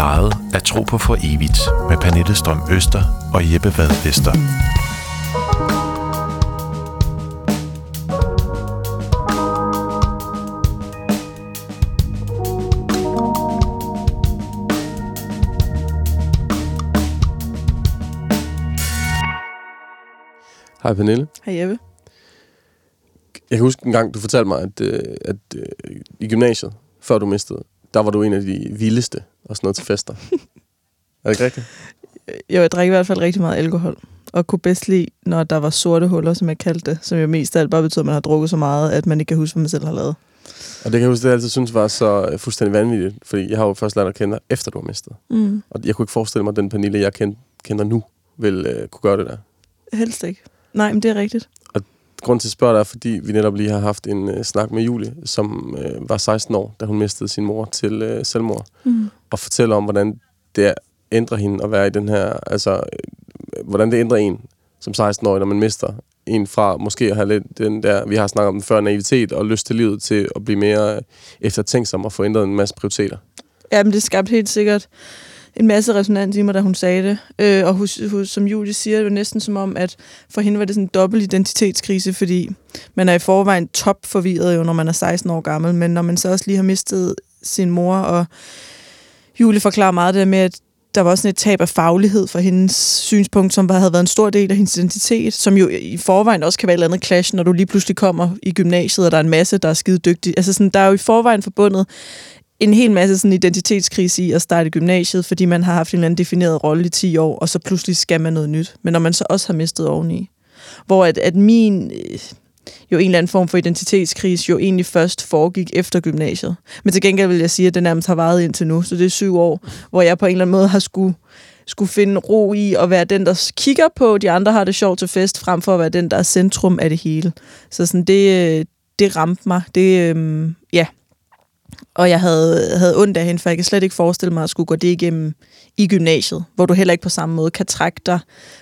plejede at tro på for evigt med Pernille Strøm Øster og Jeppe Vad Vester. Hej Pernille. Hej Jeppe. Jeg kan huske en gang, du fortalte mig, at, øh, at øh, i gymnasiet, før du mistede, der var du en af de vildeste og sådan noget til fester. er det ikke rigtigt? Jo, jeg drikker i hvert fald rigtig meget alkohol. Og kunne bedst lide, når der var sorte huller, som jeg kaldte det. Som jo mest af alt bare betyder, at man har drukket så meget, at man ikke kan huske, hvad man selv har lavet. Og det kan jeg huske, det jeg altid synes var så øh, fuldstændig vanvittigt, fordi jeg har jo først lært at kende dig, efter du har mistet. Mm. Og jeg kunne ikke forestille mig, at den Pernille, jeg kend, kender nu, vil øh, kunne gøre det der. Helst ikke. Nej, men det er rigtigt. Grunden til at spørge dig er, fordi vi netop lige har haft en øh, snak med Julie, som øh, var 16 år, da hun mistede sin mor til øh, selvmord. Mm. og fortæller om, hvordan det ændrer hende at være i den her, altså, øh, hvordan det ændrer en som 16-årig, når man mister en fra måske at have lidt den der, vi har snakket om den før, naivitet og lyst til livet til at blive mere øh, eftertænksom og få ændret en masse prioriteter. Ja, men det skabte helt sikkert en masse resonans i mig, da hun sagde det. Øh, og hus, hus, som Julie siger, det var næsten som om, at for hende var det sådan en dobbelt identitetskrise, fordi man er i forvejen top forvirret jo, når man er 16 år gammel, men når man så også lige har mistet sin mor, og Julie forklarer meget det med, at der var også sådan et tab af faglighed for hendes synspunkt, som havde været en stor del af hendes identitet, som jo i forvejen også kan være et eller andet clash, når du lige pludselig kommer i gymnasiet, og der er en masse, der er skide dygtige. Altså sådan, der er jo i forvejen forbundet en hel masse sådan identitetskrise i at starte gymnasiet, fordi man har haft en eller anden defineret rolle i 10 år, og så pludselig skal man noget nyt. Men når man så også har mistet oveni. Hvor at, at min øh, jo en eller anden form for identitetskrise jo egentlig først foregik efter gymnasiet. Men til gengæld vil jeg sige, at det nærmest har varet indtil nu, så det er syv år, hvor jeg på en eller anden måde har skulle, skulle finde ro i at være den, der kigger på, de andre har det sjovt til fest, frem for at være den, der er centrum af det hele. Så sådan, det, øh, det ramte mig. Det, øhm, ja. Og jeg havde, havde ondt af hende, for jeg kan slet ikke forestille mig at skulle gå det igennem i gymnasiet, hvor du heller ikke på samme måde kan trække dig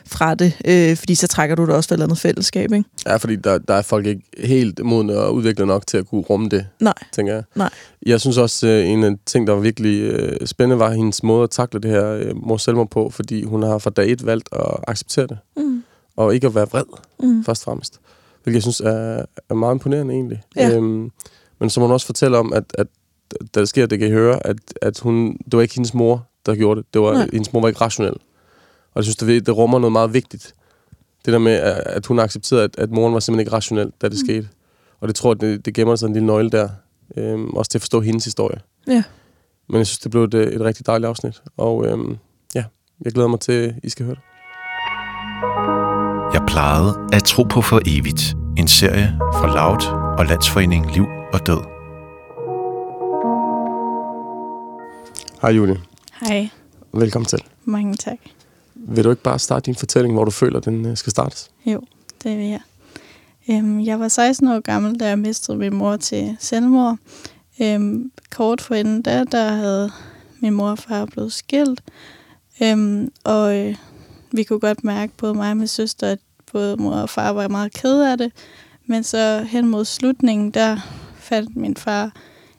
fra det, øh, fordi så trækker du dig også fra et eller andet fællesskab, ikke? Ja, fordi der, der er folk ikke helt modne og udviklet nok til at kunne rumme det, Nej, tænker jeg. nej. Jeg synes også, øh, en af de ting, der var virkelig øh, spændende, var hendes måde at takle det her øh, mor selvmord på, fordi hun har fra dag et valgt at acceptere det, Mm. og ikke at være vred. Mm. først og fremmest. Hvilket jeg synes er, er meget imponerende egentlig. Ja. Øhm, men så må hun også fortælle om, at, at da det sker, det kan I høre, at, at hun, det var ikke hendes mor, der gjorde det. det var, Nej. hendes mor var ikke rationel. Og jeg synes, det, det rummer noget meget vigtigt. Det der med, at hun accepterede, at, at moren var simpelthen ikke rationel, da det mm. skete. Og det tror jeg, det, det gemmer sig en lille nøgle der. Øhm, også til at forstå hendes historie. Ja. Men jeg synes, det blev et, et rigtig dejligt afsnit. Og øhm, ja, jeg glæder mig til, at I skal høre det. Jeg plejede at tro på for evigt. En serie fra Loud og Landsforening Liv og Død. Hej Julie. Hej, Velkommen til. mange tak. Vil du ikke bare starte din fortælling, hvor du føler, den øh, skal startes? Jo, det vil jeg. Øhm, jeg var 16 år gammel, da jeg mistede min mor til selvmord. Øhm, kort forinden da, der havde min mor og far blevet skilt. Øhm, og øh, vi kunne godt mærke, både mig og min søster, at både mor og far var meget ked af det. Men så hen mod slutningen, der fandt min far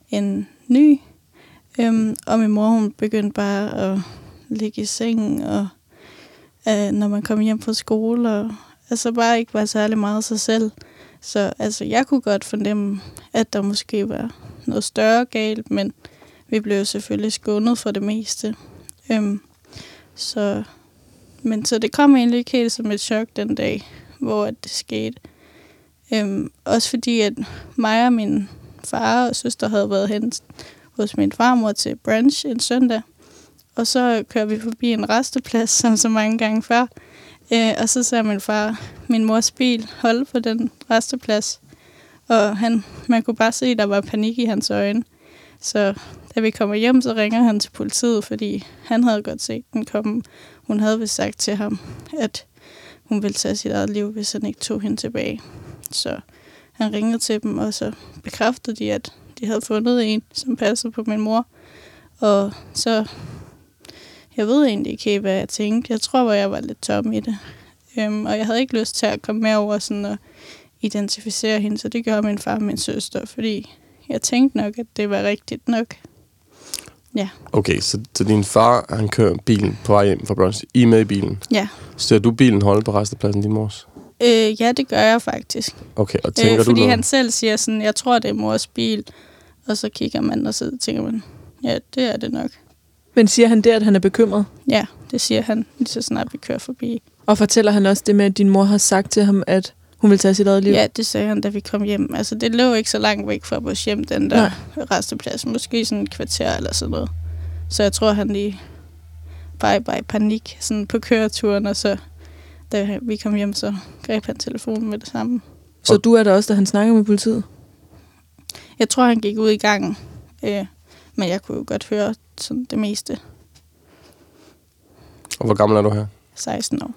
en ny. Øhm, og min mor, hun begyndte bare at ligge i sengen, og øh, når man kom hjem fra skole, og altså bare ikke var særlig meget sig selv. Så altså, jeg kunne godt fornemme, at der måske var noget større galt, men vi blev selvfølgelig skånet for det meste. Øhm, så, men så det kom egentlig ikke helt som et chok den dag, hvor det skete. Øhm, også fordi, at mig og min far og søster havde været hen hos min farmor til brunch en søndag. Og så kører vi forbi en resteplads, som så mange gange før. Øh, og så ser min far min mors bil holde på den resteplads. Og han, man kunne bare se, at der var panik i hans øjne. Så da vi kommer hjem, så ringer han til politiet, fordi han havde godt set den komme. Hun havde vist sagt til ham, at hun ville tage sit eget liv, hvis han ikke tog hende tilbage. Så han ringede til dem, og så bekræftede de, at de havde fundet en, som passede på min mor. Og så, jeg ved egentlig ikke hvad jeg tænkte. Jeg tror, at jeg var lidt tom i det. Øhm, og jeg havde ikke lyst til at komme med over sådan og identificere hende, så det gjorde min far og min søster, fordi jeg tænkte nok, at det var rigtigt nok. Ja. Okay, så, så din far, han kører bilen på vej hjem fra brunch. I med i bilen. Ja. Ser du bilen holde på restepladsen, din mors? Øh, ja, det gør jeg faktisk. Okay, og tænker Øh, du fordi han selv siger sådan, jeg tror, det er mors bil. Og så kigger man, og så tænker man, ja, det er det nok. Men siger han der, at han er bekymret? Ja, det siger han, lige så snart vi kører forbi. Og fortæller han også det med, at din mor har sagt til ham, at hun vil tage sit eget liv? Ja, det sagde han, da vi kom hjem. Altså, det lå ikke så langt væk fra vores hjem, den der resteplads. Måske sådan et kvarter eller sådan noget. Så jeg tror, han lige bare, bare i panik sådan på køreturen, og så da vi kom hjem, så greb han telefonen med det samme. Så du er der også, da han snakker med politiet? Jeg tror, han gik ud i gangen, øh, men jeg kunne jo godt høre sådan det meste. Og hvor gammel er du her? 16 år.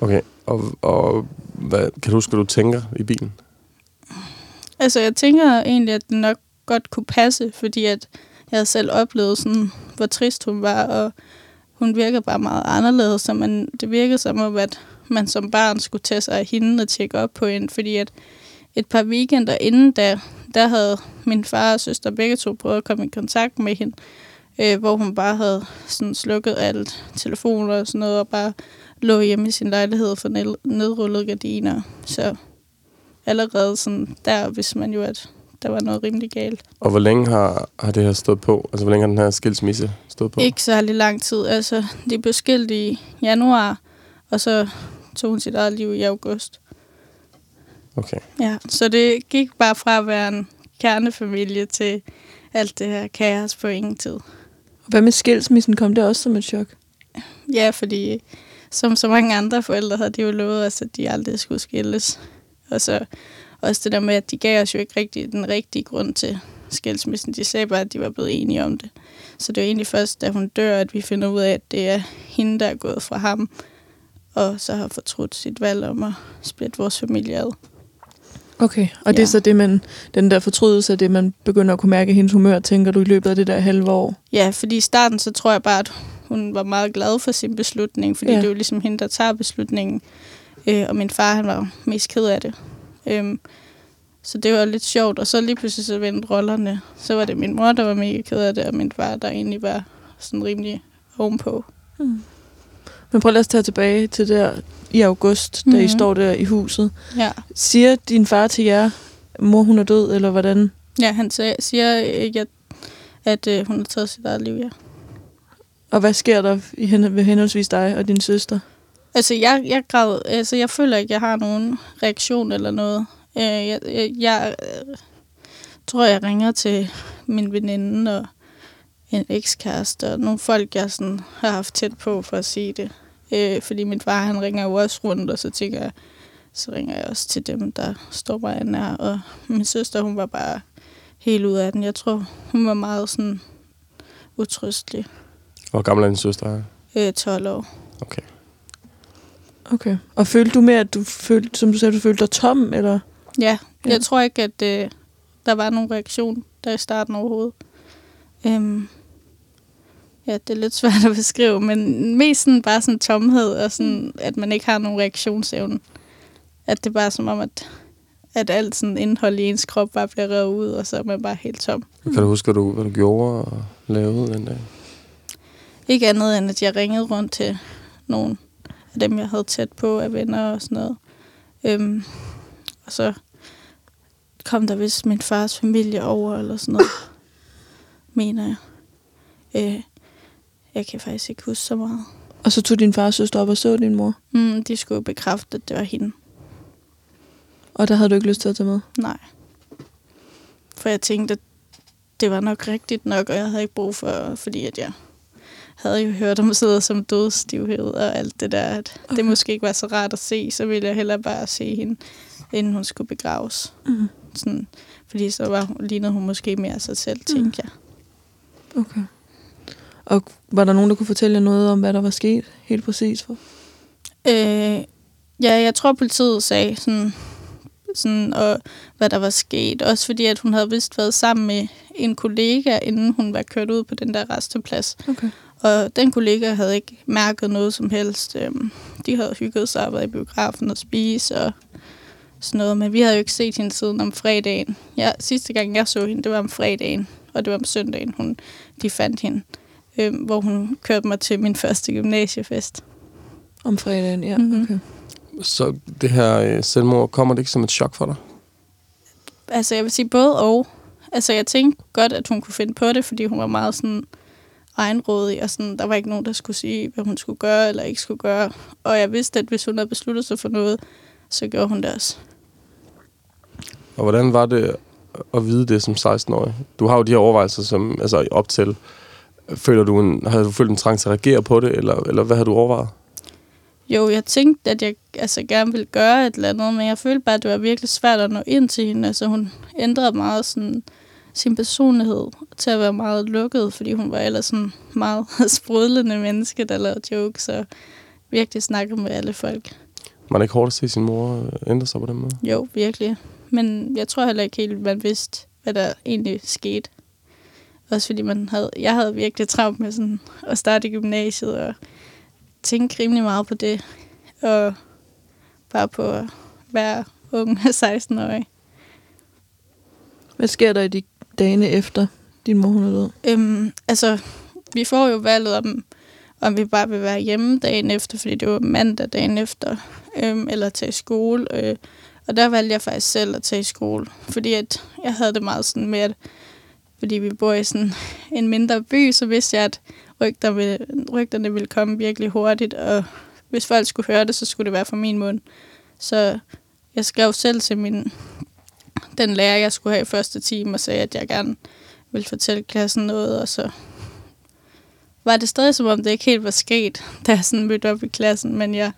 Okay, og, og hvad, kan du huske, hvad du tænker i bilen? Altså, jeg tænker egentlig, at det nok godt kunne passe, fordi at jeg havde selv oplevet, sådan, hvor trist hun var, og hun virker bare meget anderledes, så man, det virkede som om, at man som barn skulle tage sig af hende og tjekke op på hende, fordi at et par weekender inden da, der havde min far og søster begge to prøvet at komme i kontakt med hende, øh, hvor hun bare havde sådan slukket alt telefoner og sådan noget, og bare lå hjemme i sin lejlighed for ned- nedrullede gardiner. Så allerede sådan der, hvis man jo, at der var noget rimelig galt. Og hvor længe har, har det her stået på? Altså, hvor længe har den her skilsmisse stået på? Ikke særlig lang tid. Altså, de blev skilt i januar, og så tog hun sit eget liv i august. Okay. Ja, så det gik bare fra at være en kernefamilie til alt det her kaos på ingen tid. Hvad med skilsmissen? Kom det også som et chok? Ja, fordi som så mange andre forældre havde de jo lovet os, at de aldrig skulle skilles. Og så også det der med, at de gav os jo ikke rigtig den rigtige grund til skilsmissen. De sagde bare, at de var blevet enige om det. Så det er egentlig først, da hun dør, at vi finder ud af, at det er hende, der er gået fra ham, og så har fortrudt sit valg om at splitte vores familie ad. Okay, og ja. det er så det, man, den der fortrydelse det, man begynder at kunne mærke hendes humør, tænker du i løbet af det der halve år? Ja, fordi i starten, så tror jeg bare, at hun var meget glad for sin beslutning, fordi Ja. det er jo ligesom hende, der tager beslutningen. Øh, og min far, han var mest ked af det. Øhm, så det var lidt sjovt, og så lige pludselig så vendte rollerne. Så var det min mor, der var mega ked af det, og min far, der egentlig var sådan rimelig ovenpå. Hmm. Men prøv lad os tage tilbage til der i august, mm-hmm. da I Mhm. står der i huset. Ja, Siger din far til jer, mor hun er død, eller hvordan? ja han siger, øh, at, at øh, hun har taget sit eget liv, ja. Og hvad sker der i hen, ved henholdsvis dig og din søster? Altså, jeg, jeg, græd, altså, jeg føler ikke, jeg har nogen reaktion eller noget. Øh, jeg, jeg, jeg øh, tror, jeg ringer til min veninde og en ekskæreste og nogle folk, jeg sådan har haft tæt på for at sige det. Øh, fordi min far, han ringer jo også rundt, og så tænker jeg, så ringer jeg også til dem, der står mig nær. Og min søster, hun var bare helt ud af den. Jeg tror, hun var meget sådan utrystelig. Hvor gammel er din søster? Øh, 12 år. Okay. Okay. Og følte du mere, at du følte, som du sagde, du følte dig tom, eller? Ja, Ja. ja. jeg tror ikke, at øh, der var nogen reaktion der i starten overhovedet. Øhm, ja, det er lidt svært at beskrive, men mest sådan bare sådan tomhed, og sådan, at man ikke har nogen reaktionsevne. At det bare er som om, at, at alt sådan indhold i ens krop bare bliver revet ud, og så er man bare helt tom. Kan du huske, hvad du, hvad du gjorde og lavede den dag? Ikke andet end, at jeg ringede rundt til nogle af dem, jeg havde tæt på af venner og sådan noget. Øhm, og så kom der vist min fars familie over, eller sådan noget, mener jeg. Øh, jeg kan faktisk ikke huske så meget. Og så tog din far og søster op og så din mor. Mm, de skulle bekræfte, at det var hende. Og der havde du ikke lyst til at tage med? Nej. For jeg tænkte, at det var nok rigtigt nok, og jeg havde ikke brug for, fordi at jeg havde jo hørt om sidder som dødsstivhed og alt det der, at okay. det måske ikke var så rart at se, så ville jeg hellere bare se hende, inden hun skulle begraves. Mm. Sådan, fordi så var, lignede hun måske mere sig selv, tænkte jeg. Okay. Og var der nogen, der kunne fortælle noget om, hvad der var sket helt præcis? For? Øh, ja, jeg tror, politiet sagde sådan, sådan og hvad der var sket. Også fordi, at hun havde vist været sammen med en kollega, inden hun var kørt ud på den der resteplads. Okay. Og den kollega havde ikke mærket noget som helst. Øhm, De havde hygget sig og været i biografen og spise og sådan noget. Men vi havde jo ikke set hende siden om fredagen. Ja, sidste gang jeg så hende, det var om fredagen. Og det var om søndagen, hun de fandt hende, øh, hvor hun kørte mig til min første gymnasiefest. Om fredagen, ja. Mhm. Okay. Så det her øh, selvmord, kommer det ikke som et chok for dig? Altså, jeg vil sige både og. Altså, jeg tænkte godt, at hun kunne finde på det, fordi hun var meget sådan egenrådig, og sådan, der var ikke nogen, der skulle sige, hvad hun skulle gøre eller ikke skulle gøre. Og jeg vidste, at hvis hun havde besluttet sig for noget, så gjorde hun det også. Og hvordan var det at vide det som 16-årig? Du har jo de her overvejelser som, altså op til. Føler du en, har du følt en trang til at reagere på det, eller, eller hvad har du overvejet? Jo, jeg tænkte, at jeg altså, gerne ville gøre et eller andet, men jeg følte bare, at det var virkelig svært at nå ind til hende. Altså, hun ændrede meget sådan, sin personlighed til at være meget lukket, fordi hun var ellers sådan meget sprudlende menneske, der lavede jokes og virkelig snakkede med alle folk. Man er ikke hårdt at se sin mor øh, ændre sig på den måde? Jo, virkelig. Men jeg tror heller ikke helt, man vidste, hvad der egentlig skete. Også fordi man havde, jeg havde virkelig travlt med sådan at starte i gymnasiet og tænke rimelig meget på det. Og bare på at være ung 16-årig. Hvad sker der i de dagene efter din mor hun er død? Øhm, altså, vi får jo valget om, om vi bare vil være hjemme dagen efter, fordi det var mandag dagen efter, øhm, eller tage i skole. Øh, og der valgte jeg faktisk selv at tage i skole, fordi at jeg havde det meget sådan med, at fordi vi bor i sådan en mindre by, så vidste jeg, at rygter vil, rygterne ville komme virkelig hurtigt, og hvis folk skulle høre det, så skulle det være fra min mund. Så jeg skrev selv til min, den lærer, jeg skulle have i første time, og sagde, at jeg gerne ville fortælle klassen noget, og så var det stadig som om det ikke helt var sket, da jeg sådan mødte op i klassen, men jeg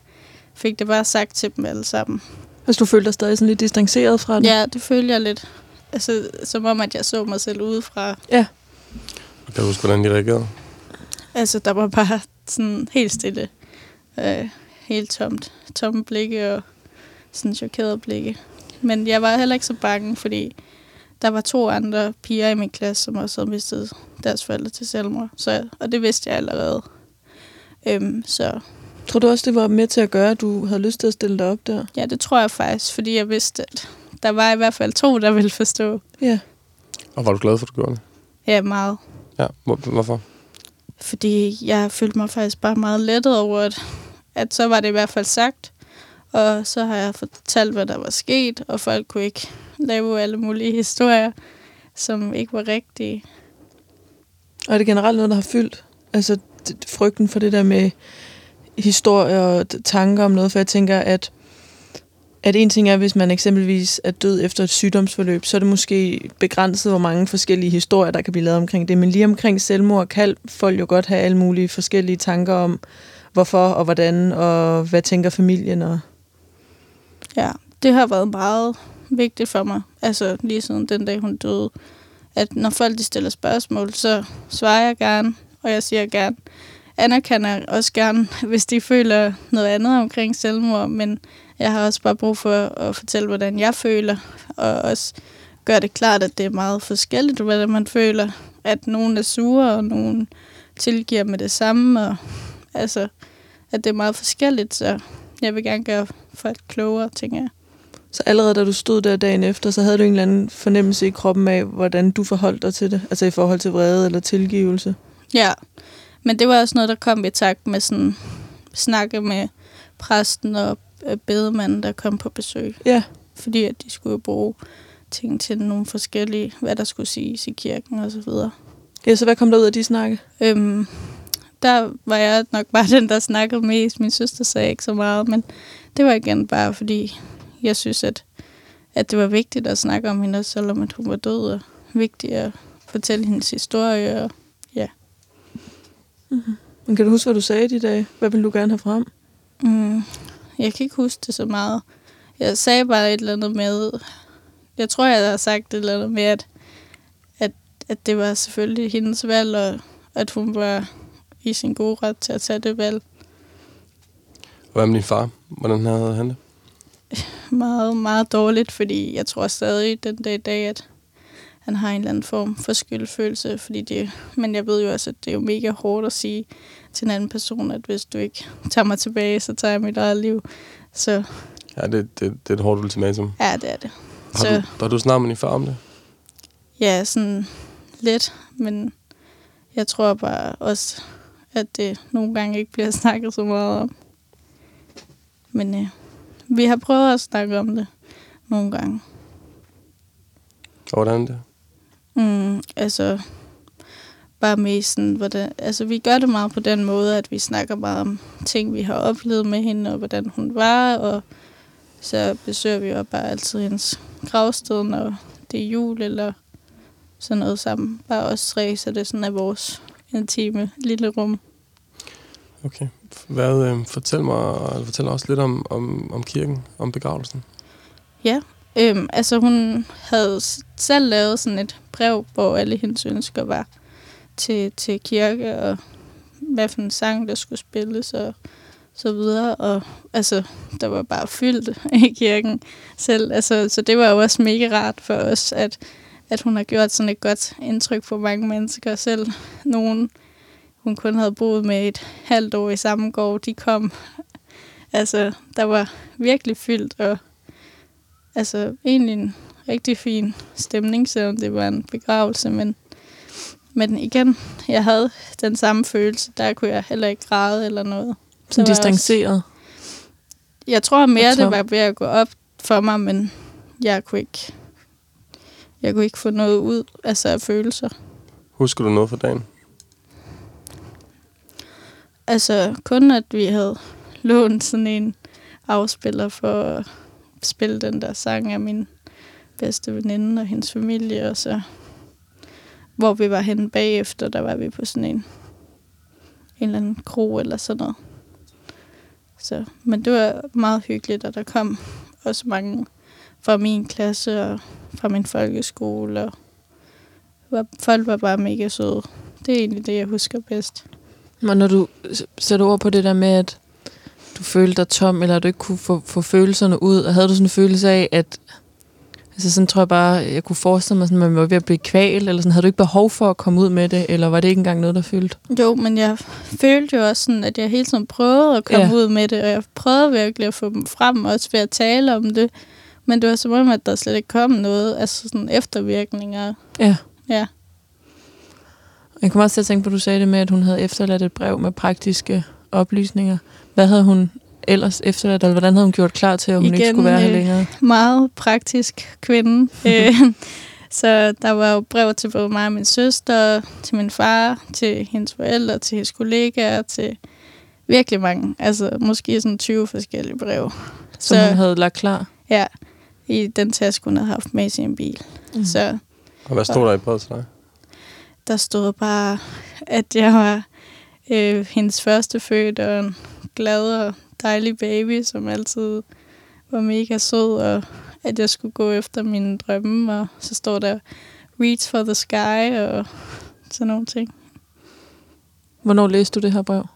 fik det bare sagt til dem alle sammen. Hvis du følte dig stadig sådan lidt distanceret fra det? Ja, det følte jeg lidt. Altså, som om, at jeg så mig selv udefra. Ja. Kan du huske, hvordan de reagerede? Altså, der var bare sådan helt stille. Øh, helt tomt. Tomme blikke og sådan chokerede blikke. Men jeg var heller ikke så bange, fordi der var to andre piger i min klasse, som også havde mistet deres forældre til selvmord. Så, og det vidste jeg allerede. Øhm, så Tror du også, det var med til at gøre, at du havde lyst til at stille dig op der? ja, det tror jeg faktisk, fordi jeg vidste, at der var i hvert fald to, der ville forstå. Ja. Og var du glad for, at du gjorde det? Ja, meget. Ja, hvor, hvorfor? Fordi jeg følte mig faktisk bare meget lettet over, at, at så var det i hvert fald sagt. Og så har jeg fortalt, hvad der var sket, og folk kunne ikke lave alle mulige historier, som ikke var rigtige. Og er det generelt noget, der har fyldt? Altså frygten for det der med historier og tanker om noget, for jeg tænker, at at en ting er, hvis man eksempelvis er død efter et sygdomsforløb, så er det måske begrænset, hvor mange forskellige historier, der kan blive lavet omkring det. Men lige omkring selvmord kan folk jo godt have alle mulige forskellige tanker om, hvorfor og hvordan, og hvad tænker familien. Og Ja, det har været meget vigtigt for mig. Altså lige siden den dag, hun døde. At når folk de stiller spørgsmål, så svarer jeg gerne, og jeg siger gerne. Anerkender også gerne, hvis de føler noget andet omkring selvmord, men jeg har også bare brug for at fortælle, hvordan jeg føler, og også gøre det klart, at det er meget forskelligt, hvordan man føler. At nogen er sure, og nogen tilgiver med det samme, og altså, at det er meget forskelligt, så jeg vil gerne gøre folk klogere, tænker jeg. så allerede da du stod der dagen efter, så havde du en eller anden fornemmelse i kroppen af, hvordan du forholdt dig til det. Altså i forhold til vrede eller tilgivelse. Ja, men det var også noget, der kom i takt med sådan snakke med præsten og bedemanden, der kom på besøg. Ja. Fordi at de skulle bruge ting til nogle forskellige, hvad der skulle siges i kirken og så videre. Ja, så hvad kom der ud af de snakke? Øhm, der var jeg nok bare den, der snakkede mest. Min søster sagde ikke så meget, men det var igen bare, fordi jeg synes, at, at det var vigtigt at snakke om hende, selvom at hun var død, og vigtigt at fortælle hendes historie. Og, Men kan du huske, hvad du sagde de dage? Hvad ville du gerne have frem? mm, jeg kan ikke huske det så meget. Jeg sagde bare et eller andet med, jeg tror, jeg har sagt et eller andet med, at, at, at det var selvfølgelig hendes valg, og at hun var i sin gode ret til at tage det valg. Hvad med din far? Hvordan havde han det? meget, meget dårligt, fordi jeg tror stadig den dag i dag, at han har en eller anden form for skyldfølelse, fordi det, men jeg ved jo også, at det er jo mega hårdt at sige til en anden person, at hvis du ikke tager mig tilbage, så tager jeg mit eget liv. Så Ja, det, det, det er et hårdt ultimatum. ja, det er det. Har Så du, har du snakket med din far om det? ja, sådan lidt, men jeg tror bare også, at det nogle gange ikke bliver snakket så meget om. Men øh, vi har prøvet at snakke om det nogle gange. Og hvordan det? Mm, altså, bare med sådan, hvordan, altså vi gør det meget på den måde, at vi snakker meget om ting, vi har oplevet med hende, og hvordan hun var, og så besøger vi jo bare altid hendes gravsted, når det er jul, eller sådan noget sammen. Bare os tre, så det sådan er vores intime lille rum. Okay. Hvad, øh, fortæl mig fortæl også lidt om, om, om kirken, om begravelsen. Ja, øhm, altså hun havde selv lavet sådan et brev, hvor alle hendes ønsker var til, til kirke, og hvad for en sang, der skulle spilles, og så videre. Og altså, der var bare fyldt i kirken selv. Altså, så det var jo også mega rart for os, at, at hun har gjort sådan et godt indtryk på mange mennesker. Selv nogen, hun kun havde boet med et halvt år i samme gård, de kom. Altså, der var virkelig fyldt, og altså egentlig en rigtig fin stemning, selvom det var en begravelse, men, men igen, jeg havde den samme følelse. Der kunne jeg heller ikke græde eller noget. Sådan var jeg også- distanceret. Jeg tror mere, det var ved at gå op for mig, men jeg kunne ikke, jeg kunne ikke få noget ud altså af følelser. Husker du noget fra dagen? Altså kun at vi havde lånt sådan en afspiller for at spille den der sang af min bedste veninde og hendes familie, og så hvor vi var henne bagefter, der var vi på sådan en, en eller anden kro eller sådan noget. Så, men det var meget hyggeligt, og der kom også mange fra min klasse og fra min folkeskole, og var, folk var bare mega søde. Det er egentlig det, jeg husker bedst. Men når du sætter ord på det der med, at du følte dig tom, eller at du ikke kunne få, få følelserne ud, og havde du sådan en følelse af, at altså sådan tror jeg bare, jeg kunne forestille mig, sådan, at man var ved at blive kvalt, eller sådan, havde du ikke behov for at komme ud med det, eller var det ikke engang noget, der fyldte? Jo, men jeg følte jo også sådan, at jeg hele tiden prøvede at komme Ja. ud med det, og jeg prøvede virkelig at få dem frem, også ved at tale om det. Men det var som om, at der slet ikke kom noget, altså sådan eftervirkninger. Ja. Ja. Jeg kommer også til at tænke på, at du sagde det med, at hun havde efterladt et brev med praktiske oplysninger. Hvad havde hun ellers efterladt, eller hvordan havde hun gjort klar til, at hun Igen, ikke skulle være her øh, længere? Meget praktisk kvinde. Øh, Så der var jo brev til både mig og min søster, til min far, til hendes forældre, til hendes kollegaer, til virkelig mange. Altså måske sådan 20 forskellige brev. Som hun havde lagt klar? Ja, i den taske, hun havde haft med i sin bil. Mm. Så Og hvad stod der i brevet til dig? der stod bare, at jeg var øh, hendes første født og en glad og dejlig baby, som altid var mega sød, og at jeg skulle gå efter mine drømme, og så står der reach for the sky, og sådan nogle ting. Hvornår læste du det her brev?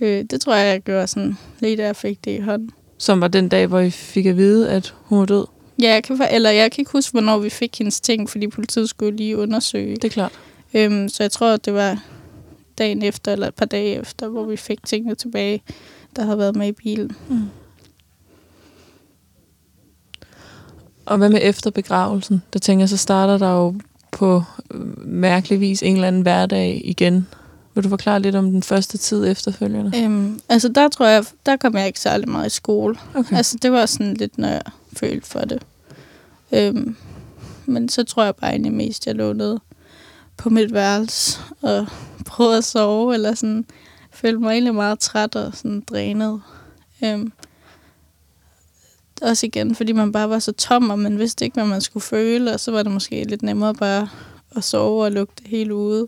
Øh, det tror jeg, jeg gjorde sådan, lige da jeg fik det i hånden. Som var den dag, hvor I fik at vide, at hun var død? Ja, jeg kan, eller jeg kan ikke huske, hvornår vi fik hendes ting, fordi politiet skulle lige undersøge. Det er klart. Øhm, så jeg tror, det var dagen efter, eller et par dage efter, hvor vi fik tingene tilbage, der havde været med i bilen. Mm. Og hvad med efter begravelsen? Der tænker jeg, så starter der jo på øh, mærkelig vis en eller anden hverdag igen. Vil du forklare lidt om den første tid efterfølgende? Øhm, altså der tror jeg, der kom jeg ikke særlig meget i skole. Okay. Altså det var sådan lidt, når jeg følte for det. Øhm, men så tror jeg bare egentlig mest, jeg lå nede på mit værelse og prøvede at sove, eller sådan følte mig egentlig meget træt og sådan drænet. Øhm, også igen, fordi man bare var så tom, og man vidste ikke, hvad man skulle føle, og så var det måske lidt nemmere bare at sove og lukke det hele ude.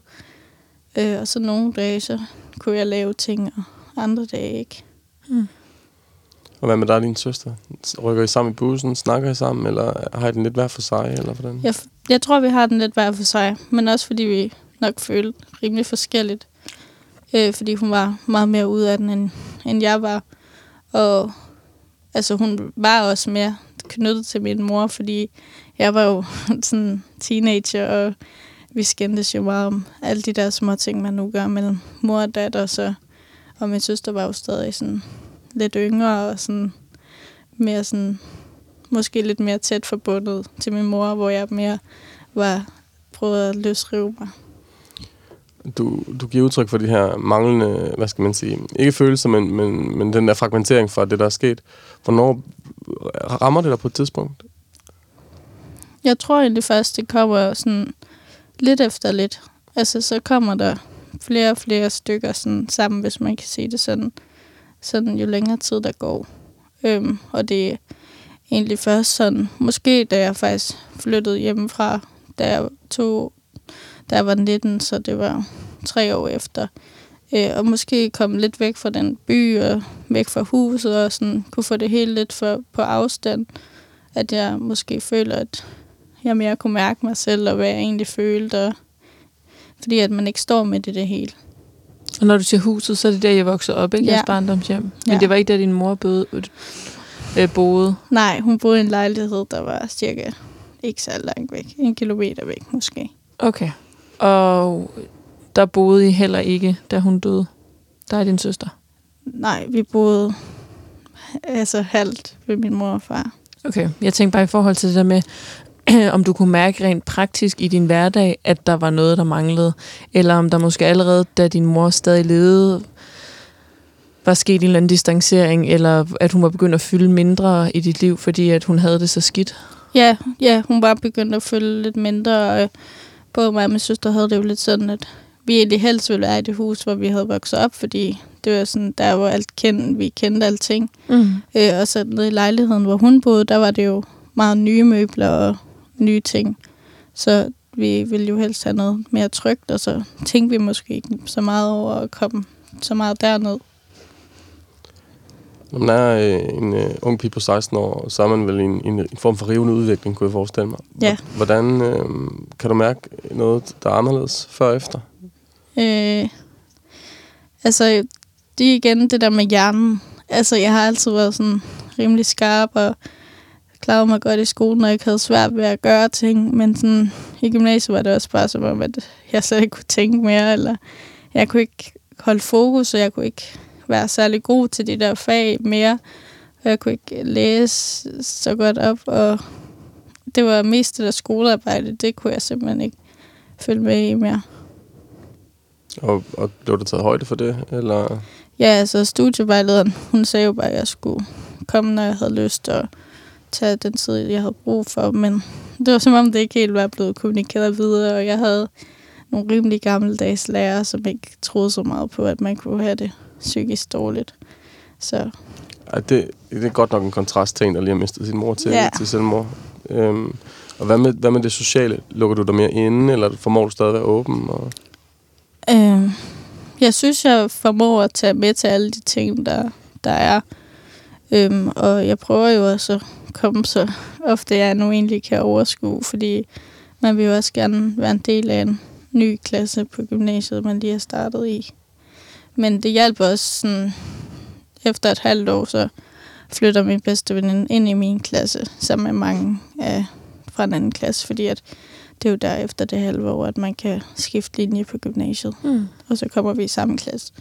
Øh, og så nogle dage, så kunne jeg lave ting, og andre dage ikke. Mm. Og hvad med dig og din søster? Rykker I sammen i bussen? Snakker I sammen? Eller har I den lidt hver for sig? Eller hvordan? Jeg, jeg tror, vi har den lidt hver for sig, men også fordi vi nok følte rimelig forskelligt. Øh, fordi hun var meget mere ude af den, end, end jeg var. Og altså, hun var også mere knyttet til min mor, fordi jeg var jo sådan teenager, og vi skændtes jo meget om alle de der små ting, man nu gør mellem mor og datter. Så, og min søster var jo stadig sådan lidt yngre, og sådan mere sådan måske lidt mere tæt forbundet til min mor, hvor jeg mere var prøvet at løsrive mig du, du giver udtryk for de her manglende, hvad skal man sige, ikke følelser, men, men, men den der fragmentering fra det, der er sket. Hvornår rammer det dig på et tidspunkt? Jeg tror egentlig først, det kommer sådan lidt efter lidt. Altså, så kommer der flere og flere stykker sådan, sammen, hvis man kan sige det sådan, sådan jo længere tid der går. Øhm, og det er egentlig først sådan, måske da jeg faktisk flyttede hjemmefra, da jeg, tog, da jeg var 19, så det var tre år efter. Øh, og måske komme lidt væk fra den by og væk fra huset og sådan, kunne få det hele lidt for, på afstand. At jeg måske føler, at jeg mere kunne mærke mig selv og hvad jeg egentlig følte. Og, fordi at man ikke står med det, det hele. Og når du siger huset, så er det der, jeg voksede op, ikke? Ja. Jeres barndomshjem. Men Ja. det var ikke der, din mor bøde, øh, boede. Nej, hun boede i en lejlighed, der var cirka ikke så langt væk. En kilometer væk måske. Okay. Og der boede I heller ikke, da hun døde. Der er din søster. Nej, vi boede altså halvt ved min mor og far. Okay. Jeg tænkte bare i forhold til det der med, om du kunne mærke rent praktisk i din hverdag, at der var noget, der manglede. Eller om der måske allerede, da din mor stadig levede, var sket en eller anden distancering, eller at hun var begyndt at fylde mindre i dit liv, fordi at hun havde det så skidt. Ja, ja, hun var begyndt at følge lidt mindre, og både mig og min søster havde det jo lidt sådan, at vi egentlig helst ville være i det hus, hvor vi havde vokset op, fordi det var sådan, der var alt kendt, vi kendte alting. Mm. Øh, og så nede i lejligheden, hvor hun boede, der var det jo meget nye møbler og nye ting. Så vi ville jo helst have noget mere trygt, og så tænkte vi måske ikke så meget over at komme så meget derned. Når man er øh, en øh, ung pige på 16 år, så er man vel i en, en, en form for rivende udvikling, kunne jeg forestille mig. Ja. Hvordan øh, kan du mærke noget, der er anderledes før og efter? Øh, altså, det er igen det der med hjernen. Altså, jeg har altid været sådan rimelig skarp og klarede mig godt i skolen, og ikke havde svært ved at gøre ting. Men sådan, i gymnasiet var det også bare som om, at jeg slet ikke kunne tænke mere, eller jeg kunne ikke holde fokus, og jeg kunne ikke være særlig god til de der fag mere. Og jeg kunne ikke læse så godt op, og det var mest det der skolearbejde, det kunne jeg simpelthen ikke følge med i mere. Og, og blev der taget højde for det? Eller? Ja, altså studievejlederen, hun sagde jo bare, at jeg skulle komme, når jeg havde lyst, og tage den tid, jeg havde brug for. Men det var som om, det ikke helt var blevet kommunikeret videre, og jeg havde nogle rimelig gammeldags lærere, som ikke troede så meget på, at man kunne have det psykisk dårligt. Så Ej, det, det er godt nok en kontrast til en, der lige har mistet sin mor til, Ja. ja. til selvmord. Øhm, og hvad med, hvad med det sociale? Lukker du dig mere inde, eller formår du stadig at være åben? Og... øh, jeg synes, jeg formår at tage med til alle de ting, der, der er. Øhm, og jeg prøver jo også at komme så ofte, jeg nu egentlig kan overskue, fordi man vil jo også gerne være en del af en ny klasse på gymnasiet, man lige har startet i. Men det hjælper også sådan, efter et halvt år, så flytter min bedste veninde ind i min klasse, sammen med mange af, fra en anden klasse, fordi at det er jo der efter det halve år, at man kan skifte linje på gymnasiet, Mm. og så kommer vi i samme klasse.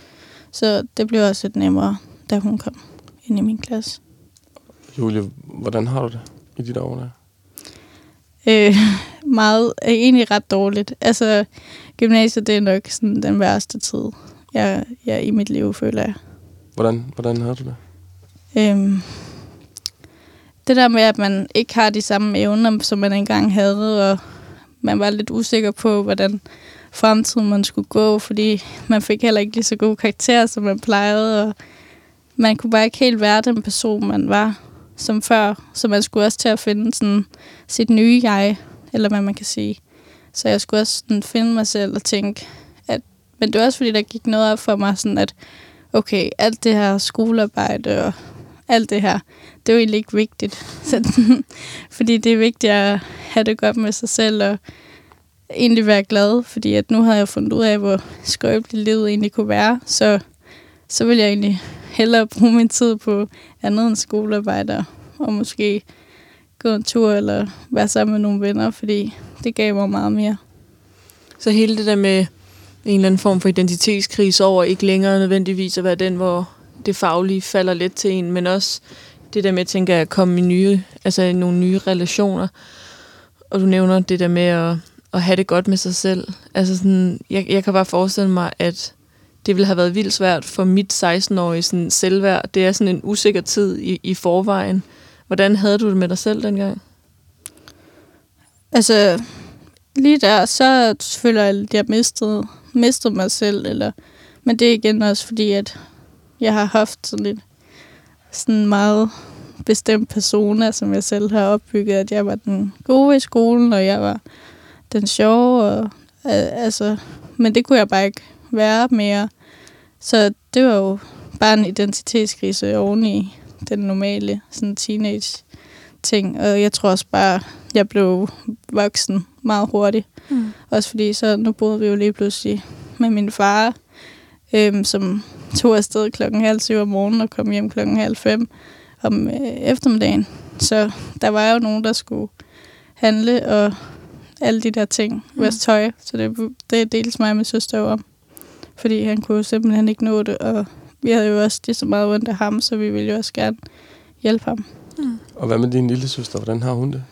Så det blev også lidt nemmere, da hun kom ind i min klasse. Julie, hvordan har du det i dit år der? Øh, meget, øh, egentlig ret dårligt. Altså, gymnasiet, det er nok sådan den værste tid, jeg, jeg i mit liv føler jeg. Hvordan, hvordan har du det? Øhm, det der med, at man ikke har de samme evner, som man engang havde, og man var lidt usikker på, hvordan fremtiden man skulle gå, fordi man fik heller ikke lige så gode karakterer, som man plejede, og man kunne bare ikke helt være den person, man var som før, så man skulle også til at finde sådan sit nye jeg, eller hvad man kan sige. Så jeg skulle også sådan finde mig selv og tænke, men det var også fordi, der gik noget op for mig, sådan at okay, alt det her skolearbejde og alt det her, det er jo egentlig ikke vigtigt. Så, fordi det er vigtigt at have det godt med sig selv og egentlig være glad, fordi at nu har jeg fundet ud af, hvor skrøbeligt livet egentlig kunne være, så, så vil jeg egentlig hellere bruge min tid på andet end skolearbejde og måske gå en tur eller være sammen med nogle venner, fordi det gav mig meget mere. Så hele det der med en eller anden form for identitetskrise over ikke længere nødvendigvis at være den, hvor det faglige falder lidt til en, men også det der med, tænker jeg, at komme i nye, altså i nogle nye relationer. Og du nævner det der med at, at have det godt med sig selv. Altså sådan, jeg, jeg kan bare forestille mig, at det ville have været vildt svært for mit 16-årige sådan, selvværd. Det er sådan en usikker tid i, i forvejen. Hvordan havde du det med dig selv dengang? Altså, lige der, så føler jeg, at jeg mistede, mistet mig selv. Eller, men det er igen også fordi, at jeg har haft sådan en sådan meget bestemt persona, som jeg selv har opbygget, at jeg var den gode i skolen, og jeg var den sjove, og, altså, men det kunne jeg bare ikke være mere. Så det var jo bare en identitetskrise oven i den normale sådan teenage ting. Og jeg tror også bare, jeg blev voksen meget hurtigt. Mm. Også fordi så nu boede vi jo lige pludselig med min far, øhm, som tog afsted klokken halv syv om morgenen og kom hjem klokken halv fem om øh, eftermiddagen. Så der var jo nogen, der skulle handle og alle de der ting, mm. vores tøj. Så det, det deles mig og min søster om. Fordi han kunne simpelthen ikke nå det, og vi havde jo også det så meget ondt af ham, så vi ville jo også gerne hjælpe ham. Mm. Og hvad med din lille søster? Hvordan har hun det?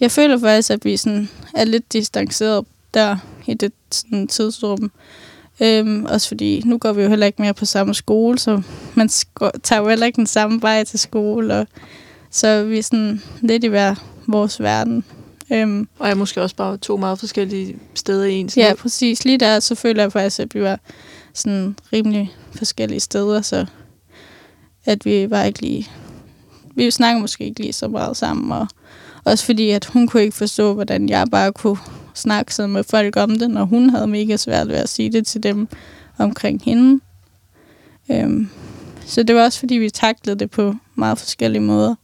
Jeg føler faktisk, at vi sådan er lidt distanceret der i det sådan, tidsrum. Øhm, også fordi, nu går vi jo heller ikke mere på samme skole, så man tager jo heller ikke den samme vej til skole. Og, så vi er sådan lidt i hver vores verden. Øhm, og er måske også bare to meget forskellige steder i ens Ja, liv. præcis. Lige der, så føler jeg faktisk, at vi var sådan rimelig forskellige steder, så at vi var ikke lige... Vi snakker måske ikke lige så meget sammen, og også fordi, at hun kunne ikke forstå, hvordan jeg bare kunne snakke sådan med folk om det, når hun havde mega svært ved at sige det til dem omkring hende. Øhm, så det var også, fordi vi taklede det på meget forskellige måder.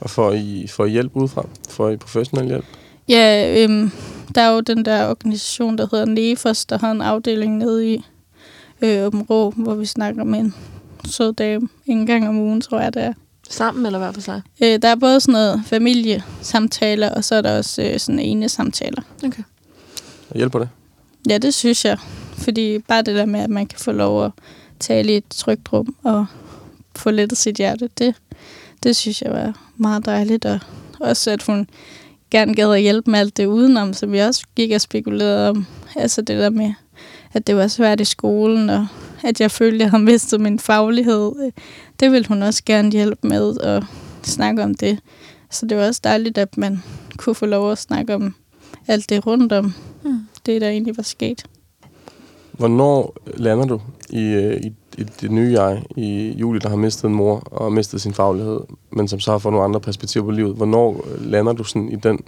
Og får I, får I hjælp udefra? Får I professionel hjælp? Ja, øhm, der er jo den der organisation, der hedder NEFOS, der har en afdeling nede i øh, Åben Rå, hvor vi snakker med en sød dame en gang om ugen, tror jeg, det er. Sammen eller hvad for sig? Øh, der er både sådan noget familiesamtaler, og så er der også øh, sådan ene samtaler. Okay. Hjælper det? Ja, det synes jeg. Fordi bare det der med, at man kan få lov at tale i et trygt rum og få lettet sit hjerte, det, det synes jeg var meget dejligt. Og også, at hun gerne gad at hjælpe med alt det udenom, som vi også gik og spekulerede om. Altså det der med, at det var svært i skolen, og at jeg følte, at jeg havde mistet min faglighed. Det ville hun også gerne hjælpe med at snakke om det. Så det var også dejligt, at man kunne få lov at snakke om alt det rundt om mm. det, der egentlig var sket. Hvornår lander du i, øh, i, i det nye jeg, i Julie, der har mistet en mor og mistet sin faglighed, men som så har fået nogle andre perspektiver på livet? Hvornår lander du sådan i den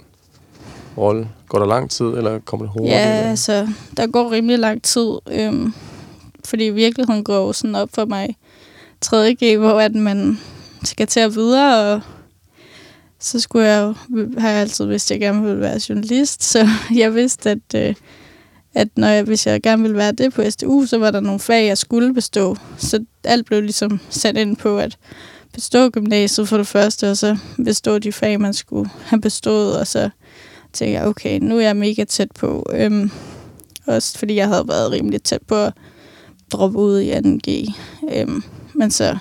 rolle? Går der lang tid, eller kommer det hurtigt? Ja, altså, der går rimelig lang tid. Øhm, fordi virkeligheden går jo sådan op for mig 3.G, hvor at man skal til at videre, og så skulle jeg jo, har jeg altid vidst, at jeg gerne ville være journalist, så jeg vidste, at, øh, at når jeg, hvis jeg gerne ville være det på SDU, så var der nogle fag, jeg skulle bestå. Så alt blev ligesom sat ind på at bestå gymnasiet for det første, og så bestå de fag, man skulle have bestået, og så tænkte jeg, okay, nu er jeg mega tæt på. Øhm, også fordi jeg havde været rimelig tæt på at droppe ud i 2G. Øhm, men så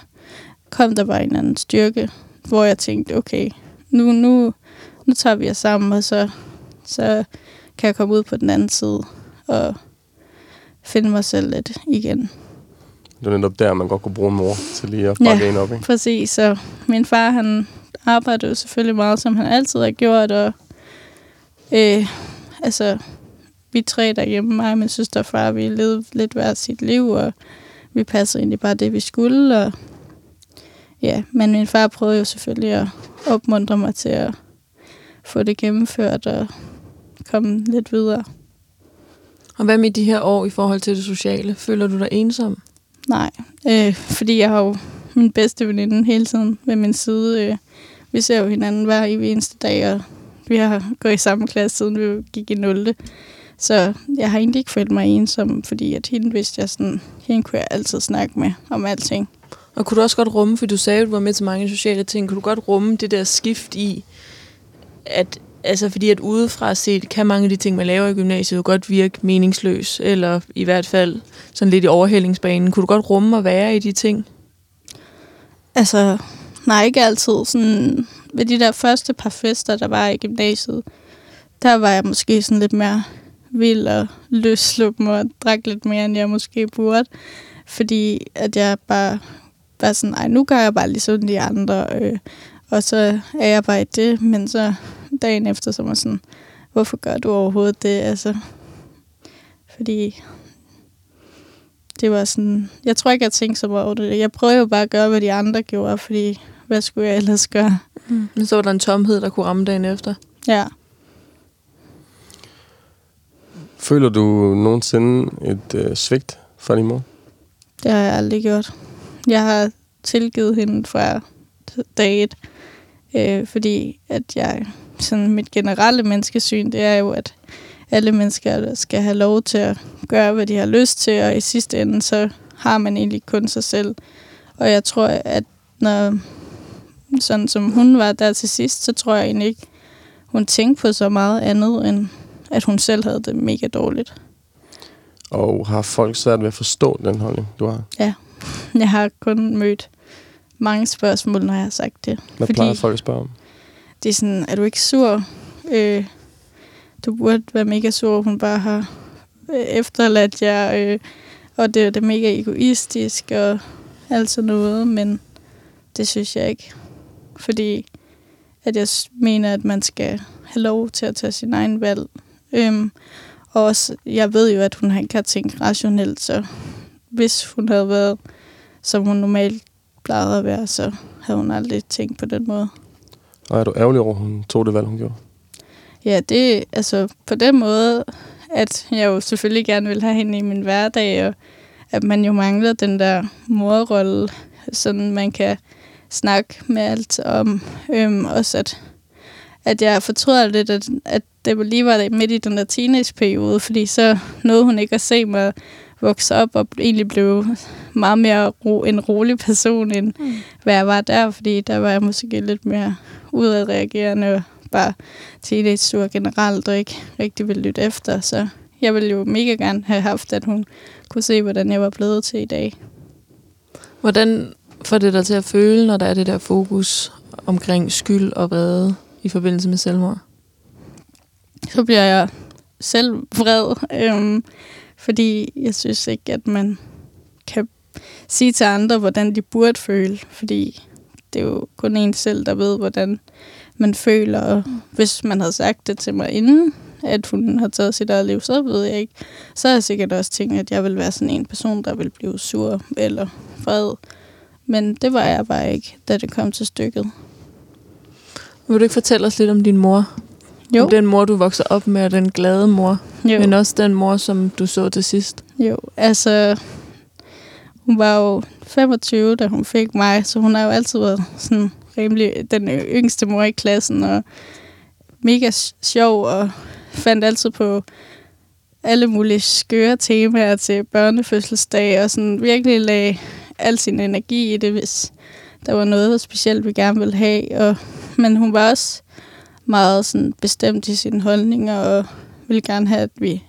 kom der bare en anden styrke, hvor jeg tænkte, okay, nu, nu, nu tager vi os sammen, og så, så kan jeg komme ud på den anden side og finde mig selv lidt igen. Det er netop der, man godt kunne bruge en mor til lige at bakke ja, en op, ikke? præcis. Så min far, han arbejdede jo selvfølgelig meget, som han altid har gjort, og øh, altså, vi tre derhjemme, mig og min søster og far, vi levede lidt hver sit liv, og vi passede egentlig bare det, vi skulle. Og ja, men min far prøvede jo selvfølgelig at opmuntre mig til at få det gennemført og komme lidt videre. Og hvad med de her år i forhold til det sociale? Føler du dig ensom? Nej, øh, fordi jeg har jo min bedste veninde hele tiden ved min side. Øh, vi ser jo hinanden hver eneste dag, og vi har gået i samme klasse, siden vi gik i 0. Så jeg har egentlig ikke følt mig ensom, fordi at hende vidste jeg sådan, hende kunne jeg altid snakke med om alting. Og kunne du også godt rumme, for du sagde, at du var med til mange sociale ting, kunne du godt rumme det der skift i, at altså fordi at udefra set, kan mange af de ting, man laver i gymnasiet, jo godt virke meningsløs, eller i hvert fald sådan lidt i overhældingsbanen. Kunne du godt rumme at være i de ting? Altså, nej, ikke altid. Sådan, ved de der første par fester, der var i gymnasiet, der var jeg måske sådan lidt mere vild og løsluppen og drak lidt mere, end jeg måske burde. Fordi at jeg bare var sådan, ej, nu gør jeg bare ligesom de andre. Øh, og så er jeg bare i det, men så dagen efter, så var sådan, hvorfor gør du overhovedet det? Altså, fordi det var sådan, jeg tror ikke, jeg tænkte så meget over det. Jeg prøvede jo bare at gøre, hvad de andre gjorde, fordi hvad skulle jeg ellers gøre? Mm. Men så var der en tomhed, der kunne ramme dagen efter. Ja. Føler du nogensinde et øh, svigt fra din mor? Det har jeg aldrig gjort. Jeg har tilgivet hende fra dag et, øh, fordi at jeg, sådan mit generelle menneskesyn, det er jo, at alle mennesker skal have lov til at gøre, hvad de har lyst til, og i sidste ende, så har man egentlig kun sig selv. Og jeg tror, at når sådan som hun var der til sidst, så tror jeg egentlig ikke, hun tænkte på så meget andet, end at hun selv havde det mega dårligt. Og har folk svært ved at forstå den holdning, du har? Ja, jeg har kun mødt mange spørgsmål, når jeg har sagt det. Hvad Fordi plejer folk at spørge om? Det er sådan, er du ikke sur? Øh, du burde være mega sur, hun bare har øh, efterladt jer, øh, og det, det er mega egoistisk og alt sådan noget, men det synes jeg ikke. Fordi at jeg mener, at man skal have lov til at tage sin egen valg. Øhm, og også, jeg ved jo, at hun ikke har tænkt rationelt, så hvis hun havde været, som hun normalt plejede at være, så havde hun aldrig tænkt på den måde. Og er du ærgerlig over, at hun tog det valg, hun gjorde? Ja, det altså på den måde, at jeg jo selvfølgelig gerne vil have hende i min hverdag, og at man jo mangler den der morrolle, sådan man kan snakke med alt om. Øhm, også at, at jeg fortryder lidt, at, at det lige var midt i den der teenageperiode, fordi så nåede hun ikke at se mig vokse op og egentlig blev meget mere ro, en rolig person, end mm. hvad jeg var der, fordi der var jeg måske lidt mere udadreagerende og bare teenage generelt, og ikke rigtig ville lytte efter. Så jeg ville jo mega gerne have haft, at hun kunne se, hvordan jeg var blevet til i dag. Hvordan får det dig til at føle, når der er det der fokus omkring skyld og vrede i forbindelse med selvmord? Så bliver jeg selv vred, øhm, fordi jeg synes ikke, at man kan sige til andre, hvordan de burde føle, fordi det er jo kun en selv, der ved, hvordan man føler. Og hvis man havde sagt det til mig inden, at hun har taget sit eget liv, så ved jeg ikke. Så har jeg sikkert også tænkt, at jeg vil være sådan en person, der vil blive sur eller vred. Men det var jeg bare ikke, da det kom til stykket. Vil du ikke fortælle os lidt om din mor? Jo. Om den mor, du vokser op med, og den glade mor. Jo. Men også den mor, som du så til sidst. Jo, altså... Hun var jo 25, da hun fik mig, så hun har jo altid været sådan rimelig den yngste mor i klassen, og mega sjov, og fandt altid på alle mulige skøre temaer til børnefødselsdag, og sådan virkelig lagde al sin energi i det, hvis der var noget specielt, vi gerne ville have. Og, men hun var også meget sådan bestemt i sine holdninger, og ville gerne have, at vi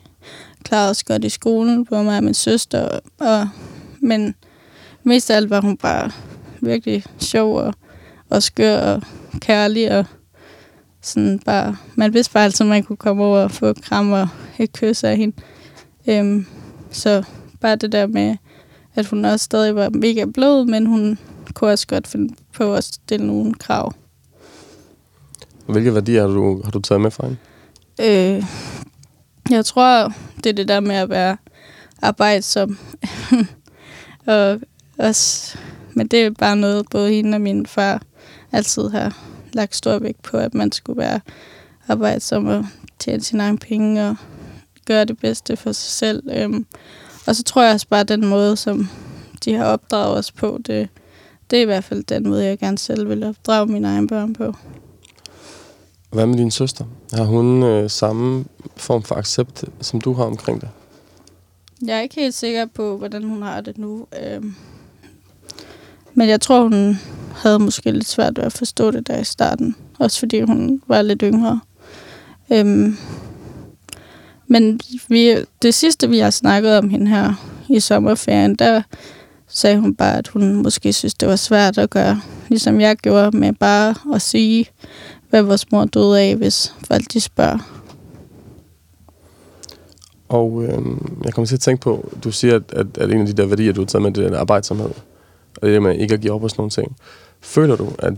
klarede os godt i skolen, både mig og min søster. Og, men mest af alt var hun bare virkelig sjov og, og skør og kærlig, og sådan bare, man vidste bare altid, at man kunne komme over og få et kram og et kys af hende. Øhm, så bare det der med, at hun også stadig var mega blød, men hun kunne også godt finde på at stille nogle krav. Hvilke værdier har du, har du taget med fra hende? Øh, jeg tror, det er det der med at være arbejdsom. og også, men det er bare noget, både hende og min far altid har lagt stor vægt på, at man skulle være arbejdsom og tjene sine egne penge og gøre det bedste for sig selv. Øhm, og så tror jeg også bare, at den måde, som de har opdraget os på, det, det er i hvert fald den måde, jeg gerne selv vil opdrage mine egne børn på. Hvad med din søster? Har hun øh, samme form for accept, som du har omkring det? Jeg er ikke helt sikker på, hvordan hun har det nu. Øhm, men jeg tror, hun havde måske lidt svært ved at forstå det der i starten. Også fordi hun var lidt yngre. Øhm, men vi, det sidste, vi har snakket om hende her i sommerferien, der sagde hun bare, at hun måske synes, det var svært at gøre, ligesom jeg gjorde, med bare at sige, hvad vores mor døde af, hvis folk de spørger. Og øh, jeg kommer til at tænke på, du siger, at, at, at en af de der værdier, du har taget med, det er arbejdsomhed. Og det er med ikke at give op på sådan nogle ting. Føler du, at,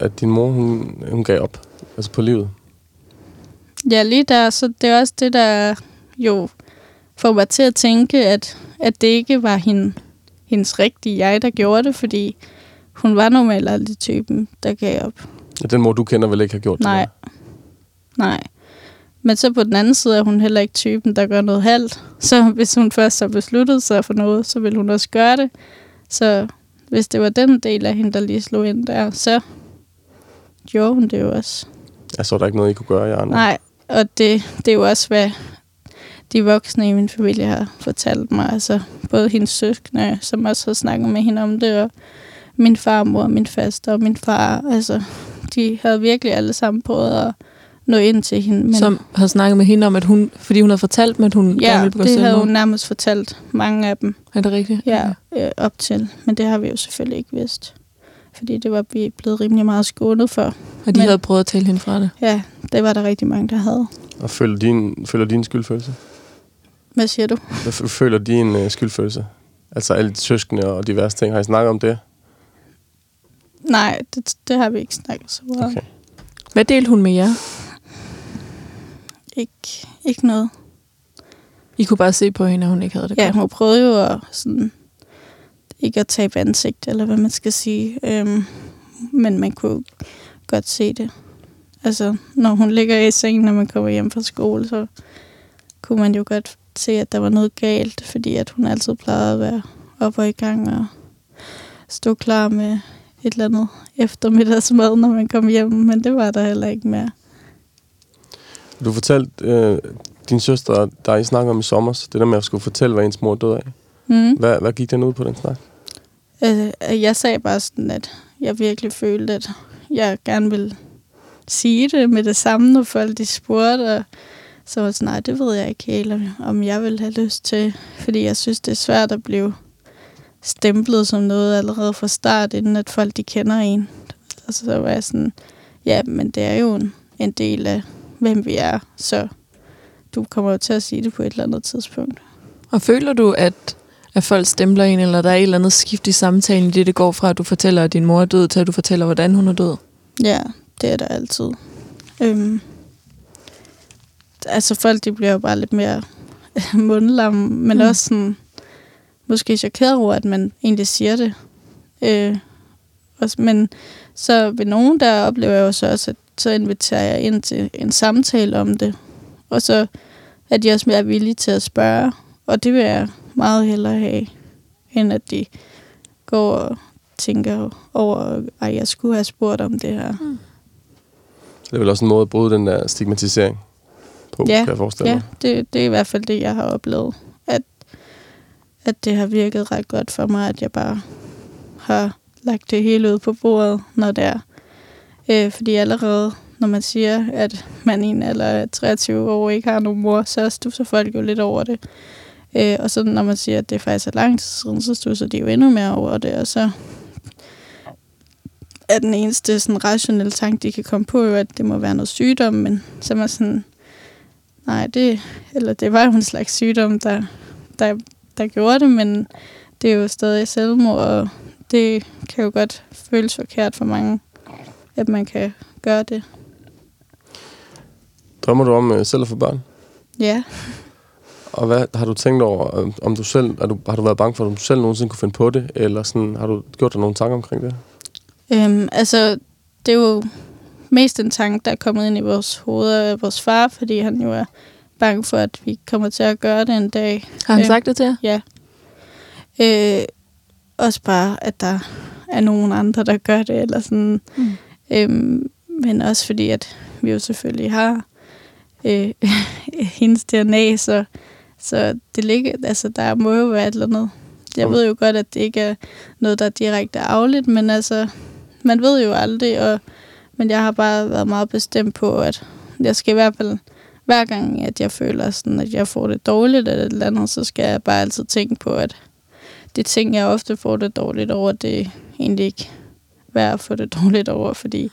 at din mor, hun, hun gav op? Altså på livet? Ja, lige der, så det er også det, der jo får mig til at tænke, at, at det ikke var hende, hendes rigtige jeg, der gjorde det, fordi hun var normalt aldrig typen, der gav op. Ja, den mor, du kender, vil ikke have gjort Nej. det. Nej. Men så på den anden side er hun heller ikke typen, der gør noget halvt. Så hvis hun først har besluttet sig for noget, så vil hun også gøre det. Så hvis det var den del af hende, der lige slog ind der, så gjorde hun det jo også. Jeg så der er ikke noget, I kunne gøre, andre. Nej, og det, det er jo også, hvad de voksne i min familie har fortalt mig. Altså både hendes søskende, som også har snakket med hende om det, og min farmor, min faster og min far. Altså, de havde virkelig alle sammen prøvet at nå ind til hende. Men Som havde snakket med hende om, at hun, fordi hun havde fortalt dem, at hun gerne ja, ville begå det havde hun nærmest fortalt mange af dem Er det rigtigt? ja, øh, op til. Men det har vi jo selvfølgelig ikke vidst. Fordi det var vi blevet rimelig meget skånet for. Og de Men- havde prøvet at tale hende fra det. Ja, det var der rigtig mange, der havde. Og føler din, føler din skyldfølelse? Hvad siger du? Hvad føler din øh, skyldfølelse? Altså alle de søskende og diverse ting. Har I snakket om det? Nej, det, det har vi ikke snakket så meget om. Okay. Hvad delte hun med jer? Ikke, ikke noget. I kunne bare se på hende, at hun ikke havde det Ja, godt. hun prøvede jo at sådan, ikke at tabe ansigt, eller hvad man skal sige. Øhm, men man kunne godt se det. Altså, når hun ligger i sengen, når man kommer hjem fra skole, så kunne man jo godt se, at der var noget galt, fordi at hun altid plejede at være op og i gang og stå klar med et eller andet eftermiddagsmad, når man kom hjem, men det var der heller ikke mere. Du fortalte øh, din søster, der I snakker om i sommer, det der med at skulle fortælle, hvad ens mor døde af. Mm. Hvad, hvad gik den ud på, den snak? Øh, jeg sagde bare sådan, at jeg virkelig følte, at jeg gerne ville sige det med det samme, når folk de spurgte. Og så var jeg sådan, nej, det ved jeg ikke helt, om- jeg vil have lyst til. Fordi jeg synes, det er svært at blive stemplet som noget allerede fra start, inden at folk de kender en. Og så var jeg sådan, ja, men det er jo en, en del af, hvem vi er. Så du kommer jo til at sige det på et eller andet tidspunkt. Og føler du, at, at folk stempler en, eller der er et eller andet skift i samtalen, i det det går fra, at du fortæller, at din mor er død, til at du fortæller, hvordan hun er død? Ja, det er der altid. Øhm, altså folk, de bliver jo bare lidt mere mundlamme, men Mm. mm. også sådan, måske chokeret over, at man egentlig siger det. Øh, også, men så ved nogen, der oplever jeg jo så også, at så inviterer jeg ind til en samtale om det. Og så er de også mere villige til at spørge. Og det vil jeg meget hellere have, end at de går og tænker over, at jeg skulle have spurgt om det her. Det er vel også en måde at bryde den der stigmatisering på, Ja, kan jeg forestille Ja, mig. det, det er i hvert fald det, jeg har oplevet. At, at det har virket ret godt for mig, at jeg bare har lagt det hele ud på bordet, når det er. Øh, fordi allerede, når man siger, at man i en alder af 23 år ikke har nogen mor, så stusser folk jo lidt over det. Øh, og så når man siger, at det faktisk er lang tid siden, så stusser de jo endnu mere over det. Og så er den eneste sådan, rationelle tanke, de kan komme på, jo, at det må være noget sygdom, men så er man sådan, nej, det, eller det var jo en slags sygdom, der, der, der gjorde det, men det er jo stadig selvmord, og det kan jo godt føles forkert for mange, at man kan gøre det. Drømmer du om øh, selv at få børn? Ja, Og hvad har du tænkt over, øh, om du selv, er du, har du været bange for, at du selv nogensinde kunne finde på det? Eller sådan, har du gjort dig nogle tanker omkring det? øhm, altså, det er jo mest en tanke, der er kommet ind i vores hoveder af vores far, fordi han jo er bange for, at vi kommer til at gøre det en dag. Har han Øh, sagt det til jer? Ja. Øh, også bare, at der er nogen andre, der gør det, eller sådan. Mm. Øhm, men også fordi, at vi jo selvfølgelig har øh, hendes DNA, så, så det ligger, altså, der må jo være et eller andet. Jeg ved jo godt, at det ikke er noget, der er direkte afligt, men altså, man ved jo aldrig, og, men jeg har bare været meget bestemt på, at jeg skal i hvert fald, hver gang, at jeg føler sådan, at jeg får det dårligt eller et eller andet, så skal jeg bare altid tænke på, at det ting, jeg ofte får det dårligt over, det er egentlig ikke værd at få det dårligt over, fordi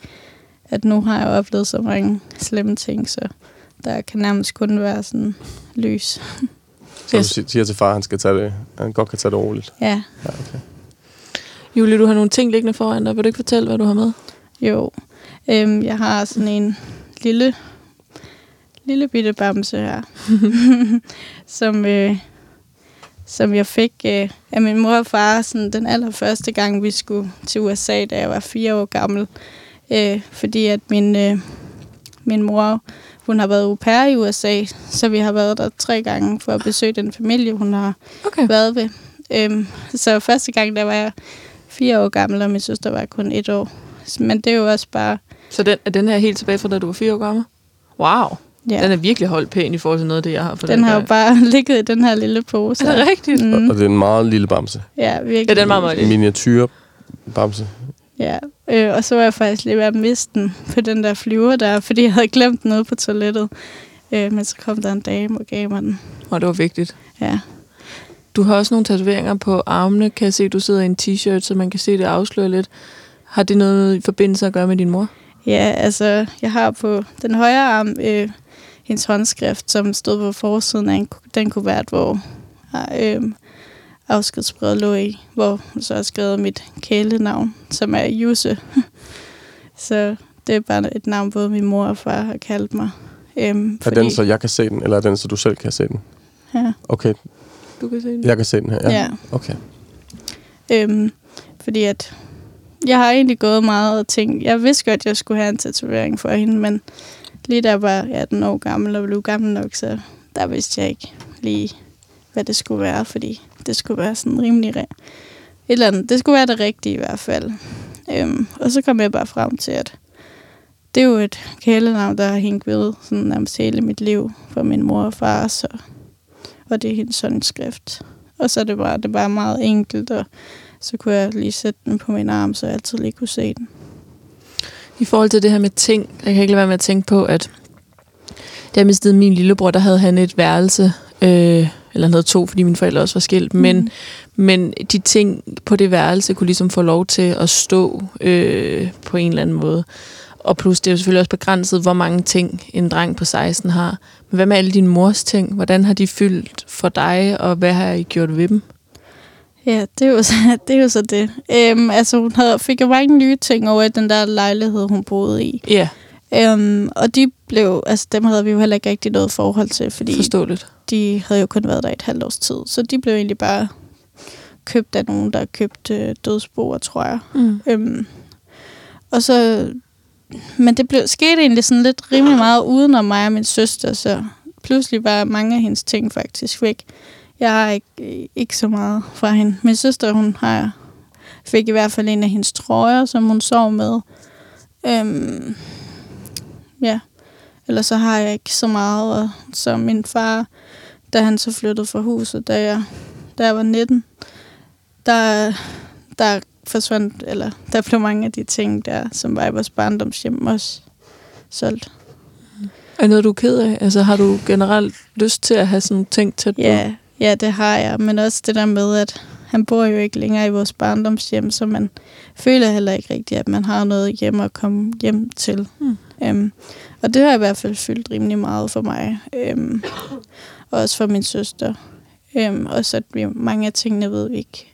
at nu har jeg oplevet så mange slemme ting, så der kan nærmest kun være sådan lys. Så du si- siger til far, at han, skal tage det, han godt kan tage det roligt. Ja, Ja, okay. Julie, du har nogle ting liggende foran dig. Vil du ikke fortælle, hvad du har med? Jo. Øhm, jeg har sådan en lille, lille bitte bamse her, som, øh, som jeg fik øh, af min mor og far sådan den allerførste gang, vi skulle til USA, da jeg var fire år gammel. Øh, fordi at min, øh, min mor, hun har været au pair i USA, så vi har været der tre gange for at besøge den familie, hun har Okay. været ved. Øhm, så første gang, der var jeg fire år gammel, og min søster var kun et år. Men det er jo også bare... Så den, er den her helt tilbage fra, da du var fire år gammel? Wow. Ja, Den er virkelig holdt pæn i forhold til noget af det, jeg har for den har jo bare ligget i den her lille pose. Er det rigtigt? Mm. Mm, Og det er en meget lille bamse. ja, virkelig. Ja, den er meget, meget En miniatyr bamse. Ja, øh, og så var jeg faktisk lige ved at miste den på den der flyver der, fordi jeg havde glemt noget på toilettet. Øh, men så kom der en dame og gav mig den. Og det var vigtigt. Ja. Du har også nogle tatoveringer på armene. Kan jeg se, at du sidder i en t-shirt, så man kan se, det afslører lidt. Har det noget i forbindelse at gøre med din mor? Ja, altså, jeg har på den højre arm øh, hendes håndskrift, som stod på forsiden af en, den kuvert, hvor øh, afskedsbrevet lå i, hvor hun så har skrevet mit kælenavn, som er Juse. så det er bare et navn, både min mor og far har kaldt mig. Øhm, Er den, så jeg kan se den, eller er den, så du selv kan se den? Ja, Okay, Du kan se den. jeg kan se den her. ja. ja. Okay. Øhm, fordi at jeg har egentlig gået meget og tænkt, jeg vidste godt, at jeg skulle have en tatovering for hende, men lige da jeg var 18 år gammel og blev gammel nok, så der vidste jeg ikke lige, hvad det skulle være, fordi det skulle være sådan rimelig... Re- et eller andet. Det skulle være det rigtige i hvert fald. Øhm, og så kom jeg bare frem til, at det er jo et kælenavn, der har hængt ved sådan nærmest hele mit liv for min mor og far, så, og det er hendes håndskrift. Og så er det bare, det er bare meget enkelt, og så kunne jeg lige sætte den på min arm, så jeg altid lige kunne se den. I forhold til det her med ting, jeg kan ikke lade være med at tænke på, at da jeg mistede min lillebror, der havde han et værelse, øh, eller han havde to, fordi mine forældre også var skilt, mm. men, men de ting på det værelse kunne ligesom få lov til at stå øh, på en eller anden måde. Og plus, det er jo selvfølgelig også begrænset, hvor mange ting en dreng på 16 har. Men hvad med alle dine mors ting? Hvordan har de fyldt for dig, og hvad har I gjort ved dem? Ja, det er jo så det. Er jo så det. Øhm, altså, hun havde, fik jo mange nye ting over i den der lejlighed, hun boede i. Ja, Øhm, og de blev, altså dem havde vi jo heller ikke rigtig noget forhold til, fordi forståeligt. de havde jo kun været der et halvt års tid. Så de blev egentlig bare købt af nogen, der købte øh, dødsboer, tror jeg. Mm. Øhm, og så, men det blev, skete egentlig sådan lidt rimelig meget uden om mig og min søster, så pludselig var mange af hendes ting faktisk væk. Jeg har ikke, ikke så meget fra hende. Min søster, hun har, fik i hvert fald en af hendes trøjer, som hun sov med. Øhm, ja, ellers så har jeg ikke så meget. Og så min far, da han så flyttede fra huset, da jeg, da jeg var 19, der, der forsvandt, eller der blev mange af de ting der, som var i vores barndomshjem også solgt. Er noget, du er ked af? Altså, har du generelt lyst til at have sådan ting tæt på? Ja, ja, det har jeg. Men også det der med, at han bor jo ikke længere i vores barndomshjem, så man føler heller ikke rigtigt, at man har noget hjem at komme hjem til. Mm. Øhm, og det har i hvert fald fyldt rimelig meget for mig. Øhm, og også for min søster. Øhm, også at vi, mange af tingene ved vi ikke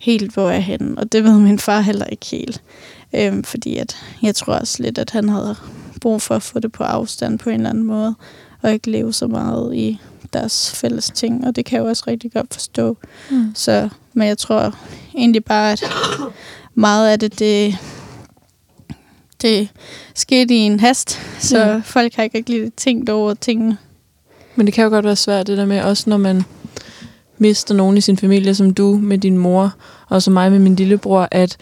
helt, hvor er henne. Og det ved min far heller ikke helt. Øhm, fordi at, jeg tror også lidt, at han havde brug for at få det på afstand på en eller anden måde. Og ikke leve så meget i deres fælles ting. Og det kan jeg jo også rigtig godt forstå. Mm. Så, men jeg tror egentlig bare, at meget af det, det, det skete i en hast. Så ja. folk har ikke rigtig tænkt over tingene. Men det kan jo godt være svært, det der med, også når man mister nogen i sin familie, som du med din mor, og som mig med min lillebror, at,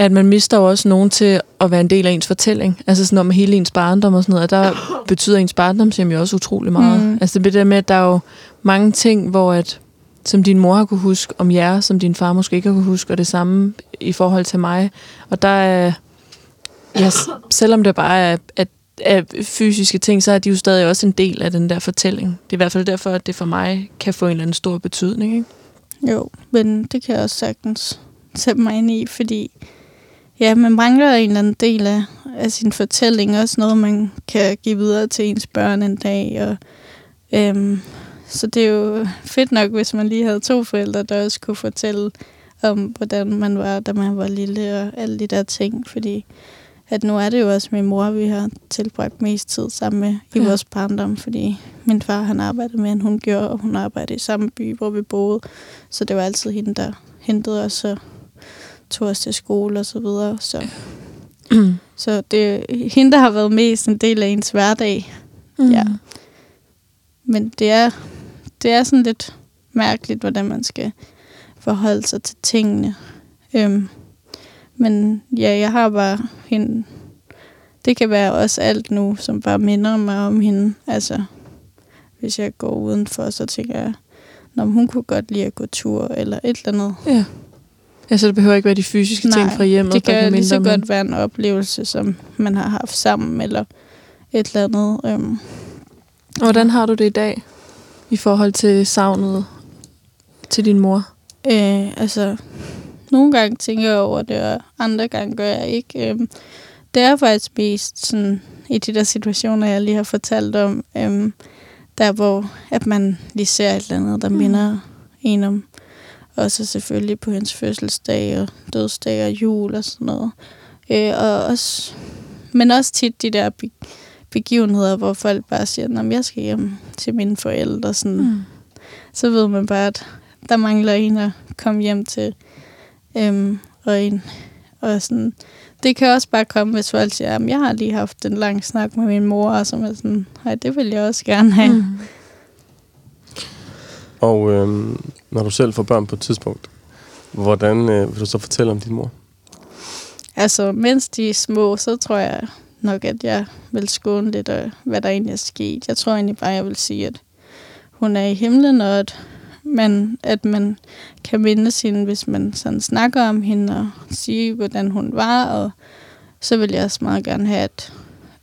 at man mister jo også nogen til at være en del af ens fortælling. Altså sådan om hele ens barndom og sådan noget, og der betyder ens barndomshjem jo også utrolig meget. Mm. Altså det der med, at der er jo mange ting, hvor at, som din mor har kunne huske om jer, som din far måske ikke har kunne huske, og det samme i forhold til mig. Og der er, ja, selvom det bare er, at af fysiske ting, så er de jo stadig også en del af den der fortælling. Det er i hvert fald derfor, at det for mig kan få en eller anden stor betydning. Ikke? Jo, men det kan jeg også sagtens sætte mig ind i, fordi ja, man mangler en eller anden del af, af sin fortælling. Også noget, man kan give videre til ens børn en dag. Og, øhm, så det er jo fedt nok, hvis man lige havde to forældre, der også kunne fortælle om, hvordan man var, da man var lille, og alle de der ting, fordi at nu er det jo også min mor, vi har tilbragt mest tid sammen med i Ja. vores barndom, fordi min far han arbejdede mere, end hun gjorde, og hun arbejdede i samme by, hvor vi boede. Så det var altid hende, der hentede os og tog os til skole og så videre. Så, så det er hende, der har været mest en del af ens hverdag. Mm. Ja. Men det er, det er sådan lidt mærkeligt, hvordan man skal forholde sig til tingene. Øhm, men ja, jeg har bare hende. Det kan være også alt nu, som bare minder mig om hende. Altså, hvis jeg går udenfor, så tænker jeg, når hun kunne godt lide at gå tur, eller et eller andet. Ja. Ja, så det behøver ikke være de fysiske Nej, ting fra hjemmet, det kan lige så om godt være en oplevelse, som man har haft sammen, eller et eller andet. Øhm, Hvordan har du det i dag i forhold til savnet til din mor? Øh, altså, nogle gange tænker jeg over det, og andre gange gør jeg ikke. Øhm, det er faktisk mest sådan, i de der situationer, jeg lige har fortalt om, øhm, der hvor at man lige ser et eller andet, der Mm. minder en om. Også selvfølgelig på hendes fødselsdag og dødsdag og jul og sådan noget. Øh, og også, men også tit de der be- begivenheder, hvor folk bare siger, at jeg skal hjem til mine forældre. Sådan, Mm. så ved man bare, at der mangler en at komme hjem til. Øhm, og en, og sådan, det kan også bare komme, hvis folk siger, at jeg har lige haft en lang snak med min mor, og som er sådan, nej, det vil jeg også gerne have. Mm. Og øh, når du selv får børn på et tidspunkt, hvordan øh, vil du så fortælle om din mor? Altså, mens de er små, så tror jeg nok, at jeg vil skåne lidt af, hvad der egentlig er sket. Jeg tror egentlig bare, jeg vil sige, at hun er i himlen, og at man, at man kan mindes hende, hvis man sådan snakker om hende og sige, hvordan hun var. Og så vil jeg også meget gerne have, at,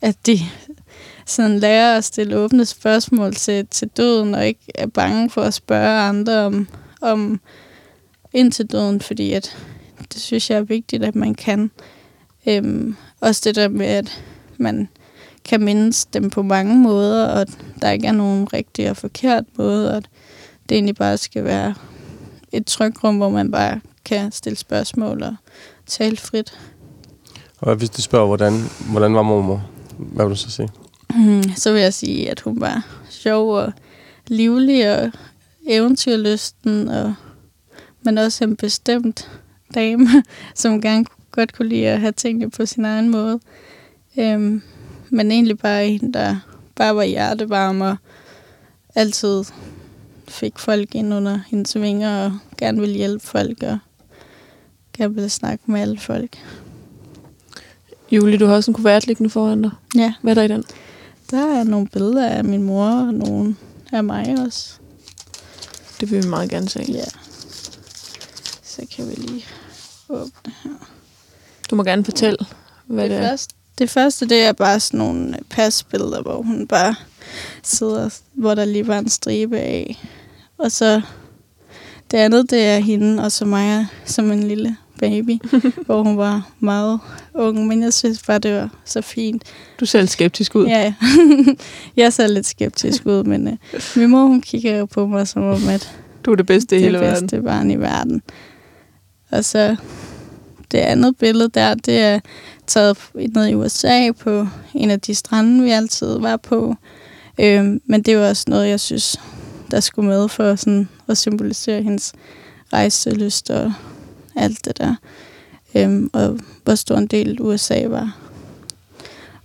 at de sådan lærer at stille åbne spørgsmål til, til døden, og ikke er bange for at spørge andre om, om ind til døden, fordi at det synes jeg er vigtigt, at man kan. Øhm, også det der med, at man kan mindes dem på mange måder, og at der ikke er nogen rigtig og forkert måde, og at det egentlig bare skal være et trykrum, hvor man bare kan stille spørgsmål og tale frit. Og hvis du spørger, hvordan, hvordan var mormor, hvad vil du så sige? Så vil jeg sige, at hun var sjov og livlig og eventyrlysten, og, men også en bestemt dame, som gerne godt kunne lide at have tingene på sin egen måde. Øhm, men egentlig bare en, der bare var hjertevarm og altid fik folk ind under hendes vinger og gerne ville hjælpe folk og gerne ville snakke med alle folk. Julie, du har også en kuvert liggende foran dig. Ja, Hvad er der i den? Der er nogle billeder af min mor og nogle af mig også. Det vil vi meget gerne se. Ja. Så kan vi lige åbne her. Du må gerne fortælle, hvad det, det, er. første, det første, det er bare sådan nogle pasbilleder, hvor hun bare sidder, hvor der lige var en stribe af. Og så det andet, det er hende, og så mig som en lille baby, hvor hun var meget ung. Men jeg synes bare, det var så fint. Du ser lidt skeptisk ud. Ja, jeg ser lidt skeptisk ud, men øh, min mor, hun kigger jo på mig som om, at Du er det bedste i det hele bedste verden. barn i verden. Og så det andet billede der, det er taget ned i USA på en af de strande, vi altid var på. Øhm, men det var også noget, jeg synes, der skulle med for sådan at symbolisere hendes rejselyst og alt det der. Øhm, og hvor stor en del USA var.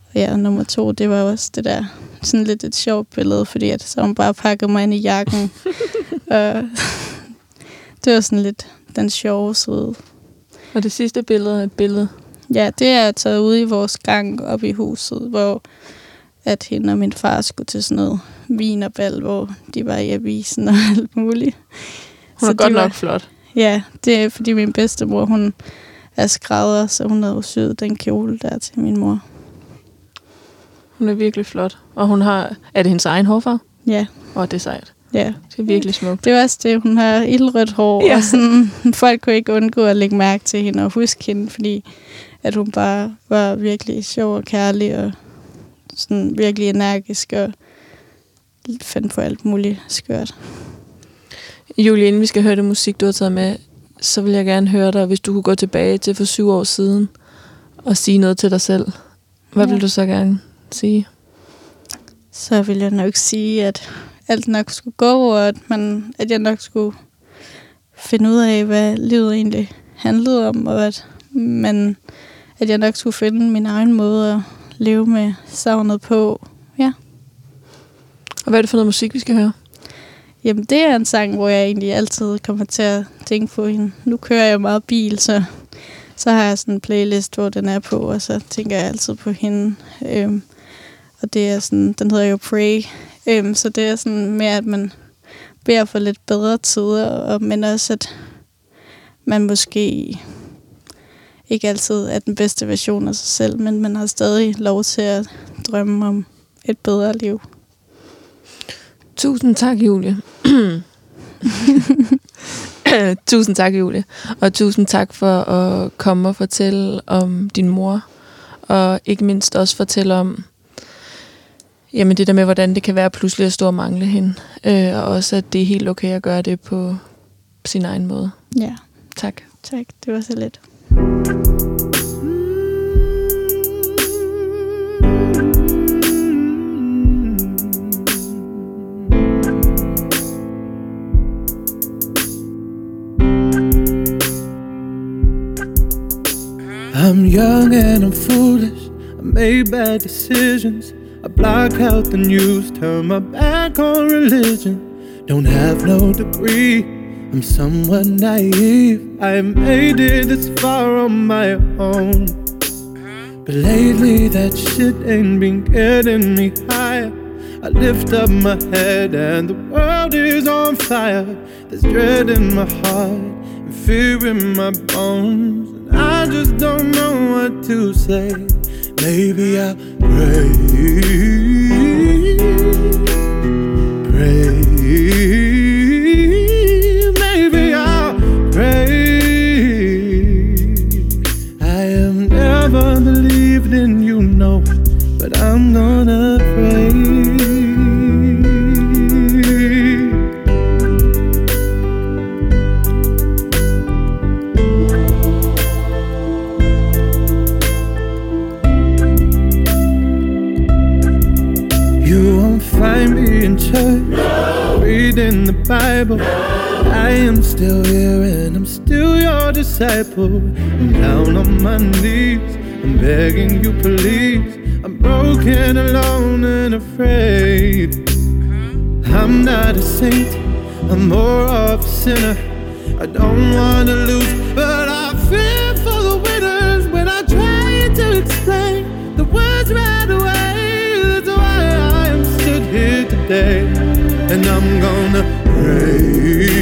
Og ja, og nummer to, det var også det der, sådan lidt et sjovt billede, fordi at, så hun bare pakket mig ind i jakken. og det var sådan lidt den sjove side. Og det sidste billede er et billede. Ja, det er taget ud i vores gang op i huset, hvor at hende og min far skulle til sådan noget vinerbal, hvor de var i avisen og alt muligt. Hun er Så godt det var- nok flot. Ja, det er fordi min bedstemor, hun er skrædder, så hun havde syet den kjole der til min mor. Hun er virkelig flot. Og hun har... Er det hendes egen hårfarve? Ja, Åh, det er sejt. ja. Det er virkelig smukt. Det var også det, hun har ildrødt hår, ja. og sådan, folk kunne ikke undgå at lægge mærke til hende og huske hende, fordi at hun bare var virkelig sjov og kærlig, og sådan virkelig energisk, og fandt på alt muligt skørt. Julie, inden vi skal høre det musik, du har taget med, så vil jeg gerne høre dig, hvis du kunne gå tilbage til for syv år siden og sige noget til dig selv. Hvad ja. vil du så gerne sige? Så vil jeg nok sige, at alt nok skulle gå, og at, man, at jeg nok skulle finde ud af, hvad livet egentlig handlede om, og at, man, at jeg nok skulle finde min egen måde at leve med savnet på. Ja. Og hvad er det for noget musik, vi skal høre? Jamen, det er en sang, hvor jeg egentlig altid kommer til at tænke på hende. Nu kører jeg meget bil, så, så har jeg sådan en playlist, hvor den er på, og så tænker jeg altid på hende. Øhm, og det er sådan, den hedder jo Pray. Øhm, så det er sådan mere, at man beder for lidt bedre tider, og, men også, at man måske ikke altid er den bedste version af sig selv, men man har stadig lov til at drømme om et bedre liv. Tusind tak, Julie. tusind tak, Julie. Og tusind tak for at komme og fortælle om din mor. Og ikke mindst også fortælle om jamen det der med, hvordan det kan være pludselig at stå og mangle hende. Øh, og også, at det er helt okay at gøre det på sin egen måde. Ja. Tak. Tak, det var så let. Young and I'm foolish. I made bad decisions. I block out the news, turn my back on religion. Don't have no degree. I'm somewhat naive. I made it this far on my own. But lately that shit ain't been getting me higher. I lift up my head and the world is on fire. There's dread in my heart and fear in my bones. I just don't know what to say. Maybe I'll pray. Pray. I am still here and I'm still your disciple. I'm down on my knees, I'm begging you, please. I'm broken, alone, and afraid. I'm not a saint, I'm more of a sinner. I don't wanna lose, but I fear for the winners when I try to explain the words right away. That's why I am stood here today, and I'm gonna pray.